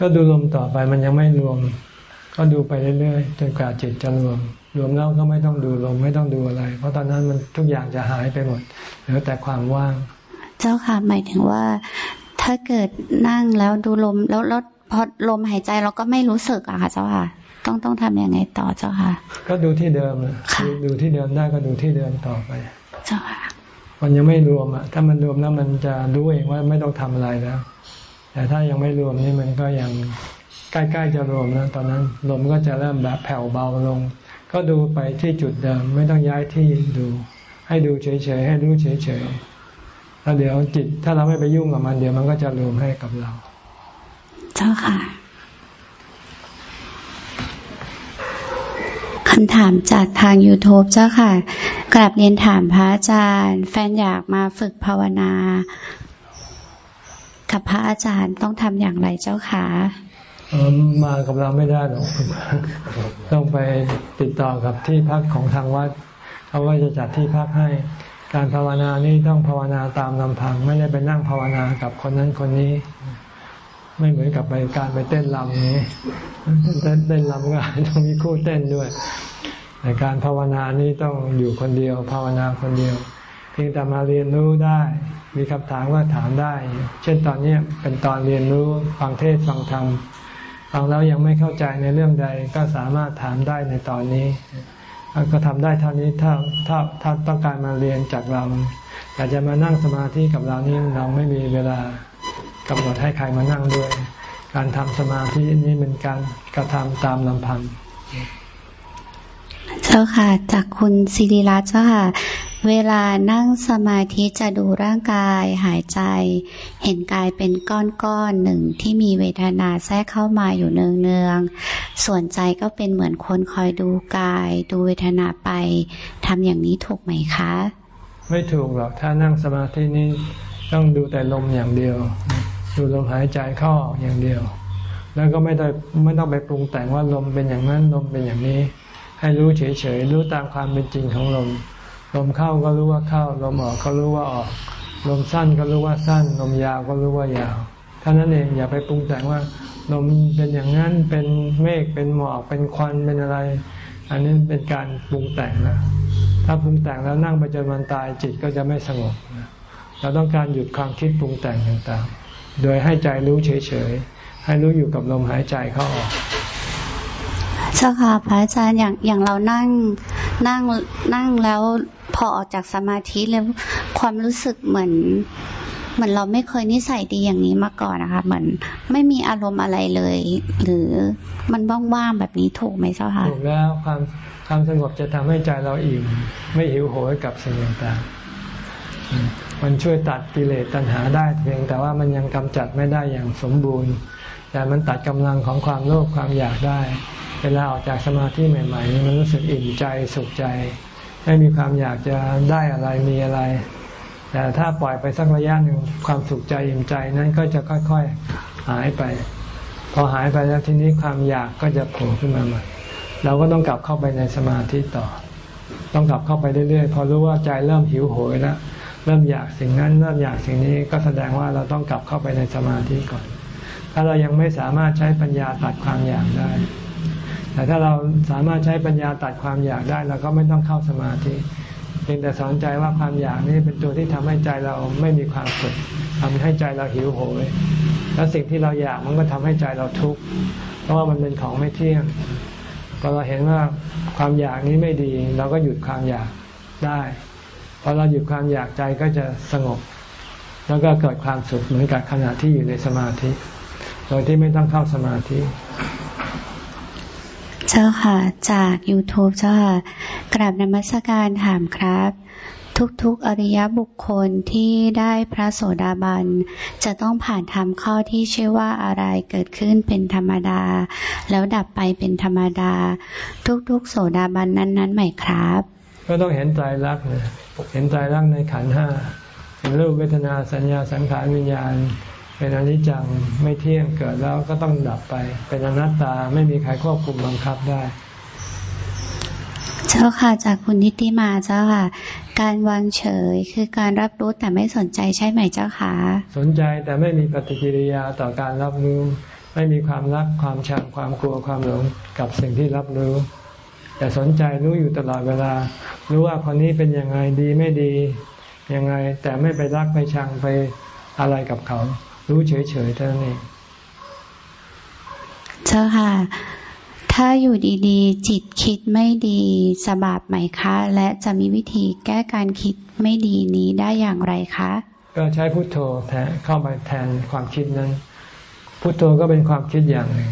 ก็ดูลมต่อไปมันยังไม่รวม ก็ดูไปเรื่อยๆจนกว่าจิตจะรวม รวมแล้วก็ไม่ต้องดูลมไม่ต้องดูอะไร เพราะตอนนั้นมันทุกอย่างจะหายไปหมดเหลือแต่ความว่าง เจ้าค่ะหมายถึงว่า ถ้าเกิดนั่งแล้วดูลมแล้วแล้วพอลมหายใจเราก็ไม่รู้สึกอะค่ะเจ้าค่ะ ต้องต้องทำยังไงต่อเจ้าค่ะ ก็ดูที่เดิมดูที่เดิมได้ก็ดูที่เดิมต่อไป เจ้าค่ะ มันยังไม่รวมอะถ้ามันรวมแล้วมันจะรู้เองว่าไม่ต้องทำอะไรแล้ว แต่ถ้ายังไม่รวมนี่มันก็ยังใกล้ๆจะรวมแล้วตอนนั้นลมก็จะเริ่มแบบแผ่วเบาลง ก็ดูไปที่จุดเดิม ไม่ต้องย้ายที่ดู ให้ดูเฉยๆให้รู้เฉยๆแล้วเดี๋ยวจิต ถ้าเราไม่ไปยุ่งกับมัน เดี๋ยวมันก็จะรวมให้กับเรา เจ้าค่ะคำถามจากทาง YouTube เจ้าค่ะกลับเรียนถามพระอาจารย์ แฟนอยากมาฝึกภาวนา กับพระอาจารย์ต้องทำอย่างไรเจ้าคะ มากับเราไม่ได้หรอกต้องไปติดต่อกับที่พักของทางวัดเขาก็จะจัดที่พักให้ การภาวนานี่ต้องภาวนาตามลำพัง ไม่ได้ไปนั่งภาวนากับคนนั้นคนนี้ ไม่เหมือนกับไปการไปเต้นรำนี้เต้นเต้นรำก็ต้องมีคู่เต้นด้วยแต่การภาวนานี้ต้องอยู่คนเดียว ภาวนาคนเดียว เพียงแต่มาเรียนรู้ได้ มีคำถามก็ถามได้ เช่นตอนนี้เป็นตอนเรียนรู้ฟังเทศฟังธรรม ฟังแล้วยังไม่เข้าใจในเรื่องใดก็สามารถถามได้ในตอนนี้ ก็ทำได้เท่านี้ถ้าถ้าถ้าต้องการมาเรียนจากเราอยากจะมานั่งสมาธิกับเรานี่เราไม่มีเวลากำหนดให้ใครมานั่งด้วย การทำสมาธินี้เป็นการกระทำตามลำพังเจ้าค่ะ จากคุณศิริรัตน์เจ้าค่ะ เวลานั่งสมาธิจะดูร่างกายหายใจ เห็นกายเป็นก้อนๆหนึ่งที่มีเวทนาแทรกเข้ามาอยู่เนืองๆ ส่วนใจก็เป็นเหมือนคนคอยดูกาย ดูเวทนาไปทำอย่างนี้ถูกไหมคะ ไม่ถูกหรอกถ้านั่งสมาธินี้ต้องดูแต่ลมอย่างเดียว ดูลมหายใจเข้าออกอย่างเดียว แล้วก็ไม่ได้ไม่ต้องไปปรุงแต่งว่าลมเป็นอย่างนั้นลมเป็นอย่างนี้ ให้รู้เฉยๆรู้ตามความเป็นจริงของลม ลมเข้าก็รู้ว่าเข้า ลมออกก็รู้ว่าออก ลมสั้นก็รู้ว่าสั้น ลมยาวก็รู้ว่ายาวท่านั้นเองอย่าไปปรุงแต่งว่าลมเป็นอย่างนั้นเป็นเมฆเป็นหมอกเป็นควันเป็นอะไร อันนี้เป็นการปรุงแต่งนะถ้าปรุงแต่งแล้วนั่งไปจนวันตายจิตก็จะไม่สงบเราต้องการหยุดความคิดปรุงแต่งต่างๆ โดยให้ใจรู้เฉยๆให้รู้อยู่กับลมหายใจเข้าออกเจ้าค่ะพระอาจารย์อย่างอย่างเรานั่ง นั่งนั่งแล้วพอออกจากสมาธิแล้วความรู้สึกเหมือนเหมือนเราไม่เคยนิสัยดีอย่างนี้มาก่อนนะคะ เหมือนไม่มีอารมณ์อะไรเลย หรือมันว่างๆแบบนี้ถูกไหมเจ้าค่ะถูกแล้วความความสงบจะทำให้ใจเราอิ่มไม่หิวโหยกับสิ่งต่างๆมันช่วยตัดกิเลสตัณหาได้เพียงแต่ว่ามันยังกำจัดไม่ได้อย่างสมบูรณ์ แต่มันตัดกำลังของความโลภความอยากได้ เวลาออกจากสมาธิใหม่ๆมันรู้สึกอิ่มใจสุขใจ ไม่มีความอยากจะได้อะไรมีอะไร แต่ถ้าปล่อยไปสักระยะหนึ่งความสุขใจอิ่มใจนั้นก็จะค่อยๆหายไป พอหายไปแล้วทีนี้ความอยากก็จะโผล่ขึ้นมาใหม่เราก็ต้องกลับเข้าไปในสมาธิต่อ ต้องกลับเข้าไปเรื่อยๆ พอรู้ว่าใจเริ่มหิวโหยแล้ว เริ่มอยากสิ่งนั้น เริ่มอยากสิ่งนี้ ก็แสดงว่าเราต้องกลับเข้าไปในสมาธิก่อน ถ้าเรายังไม่สามารถใช้ปัญญาตัดความอยากได้ แต่ถ้าเราสามารถใช้ปัญญาตัดความอยากได้เราก็ไม่ต้องเข้าสมาธิเพียงแต่สอนใจว่าความอยากนี้เป็นตัวที่ทำให้ใจเราไม่มีความสุขทำให้ใจเราหิวโหย แล้วสิ่งที่เราอยากมันก็ทำให้ใจเราทุกข์เพราะว่ามันเป็นของไม่เที่ยงพอเราเห็นว่าความอยากนี้ไม่ดี เราก็หยุดความอยากได้พอเราหยุดความอยากใจก็จะสงบ แล้วก็เกิดความสุขเหมือนกับขณะที่อยู่ในสมาธิ โดยที่ไม่ต้องเข้าสมาธิ เจ้าค่ะ จาก YouTube เจ้าค่ะกราบนมัสการถามครับ ทุกๆอริยบุคคลที่ได้พระโสดาบัน จะต้องผ่านธรรมข้อที่ชื่อว่าอะไรเกิดขึ้นเป็นธรรมดา แล้วดับไปเป็นธรรมดา ทุกๆ โสดาบันนั้นๆไหมครับ ก็ต้องเห็นใจรักเนี่ยเห็นใจรักในขันห้าเห็นรูปเวทนาสัญญาสังขารวิญญาณ เป็นอนิจจังไม่เที่ยงเกิดแล้วก็ต้องดับไป เป็นอนัตตาไม่มีใครควบคุมบังคับได้ เจ้าค่ะจากคุณนิติมาเจ้าค่ะ การวางเฉยคือการรับรู้แต่ไม่สนใจใช่ไหมเจ้าค่ะ สนใจแต่ไม่มีปฏิกิริยาต่อการรับรู้ไม่มีความรักความชังความกลัวความหลงกับสิ่งที่รับรู้ แต่สนใจรู้อยู่ตลอดเวลา รู้ว่าคนนี้เป็นยังไงดีไม่ดียังไงแต่ไม่ไปรักไปชังไปอะไรกับเขา รู้เฉยๆเท่านั้นเองเจ้าค่ะ ถ้าอยู่ดีๆ จิตคิดไม่ดีสบาบไหมคะ และจะมีวิธีแก้การคิดไม่ดีนี้ได้อย่างไรคะ ก็ใช้พุทโธแทนเข้าไปแทนความคิดนั้นพุทโธก็เป็นความคิดอย่างหนึ่ง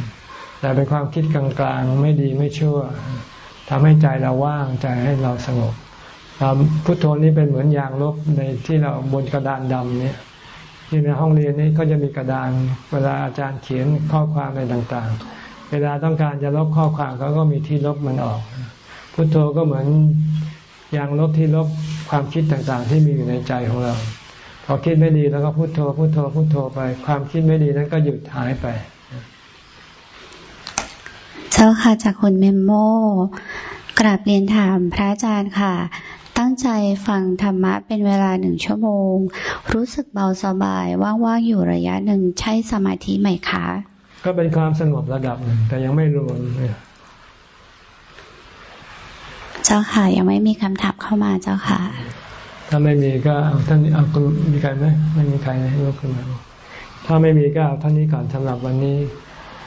แต่เป็นความคิดกลางๆ ไม่ดีไม่ชั่วทำให้ใจเราว่างใจให้เราสงบพุทโธนี้เป็นเหมือนยางลบในที่เราบนกระดานดำเนี่ย ที่ในห้องเรียนนี้ก็จะมีกระดานเวลาอาจารย์เขียนข้อความอะไรต่างๆ เวลาต้องการจะลบข้อความเขาก็มีที่ลบมันออก พุทโธก็เหมือนยางลบที่ลบความคิดต่างๆ ที่มีอยู่ในใจของเรา พอคิดไม่ดีแล้วก็พุทโธพุทโธพุทโธไป ความคิดไม่ดีนั้นก็หยุดหายไป เจ้าค่ะจากคนเมมโมกราบเรียนถามพระอาจารย์ค่ะ ตั้งใจฟังธรรมะเป็นเวลาหนึ่งชั่วโมง รู้สึกเบาสบายว่างๆอยู่ระยะหนึ่งใช่สมาธิไหมคะ ก็เป็นความสงบระดับหนึ่งแต่ยังไม่รวมเจ้าค่ะยังไม่มีคำถามเข้ามาเจ้าค่ะ ถ้าไม่มีก็เอาท่านเอาคุณมีใครไหมไม่มีใครนะยกขึ้นมาถ้าไม่มีก็เอาท่านนี้ก่อนสำหรับวันนี้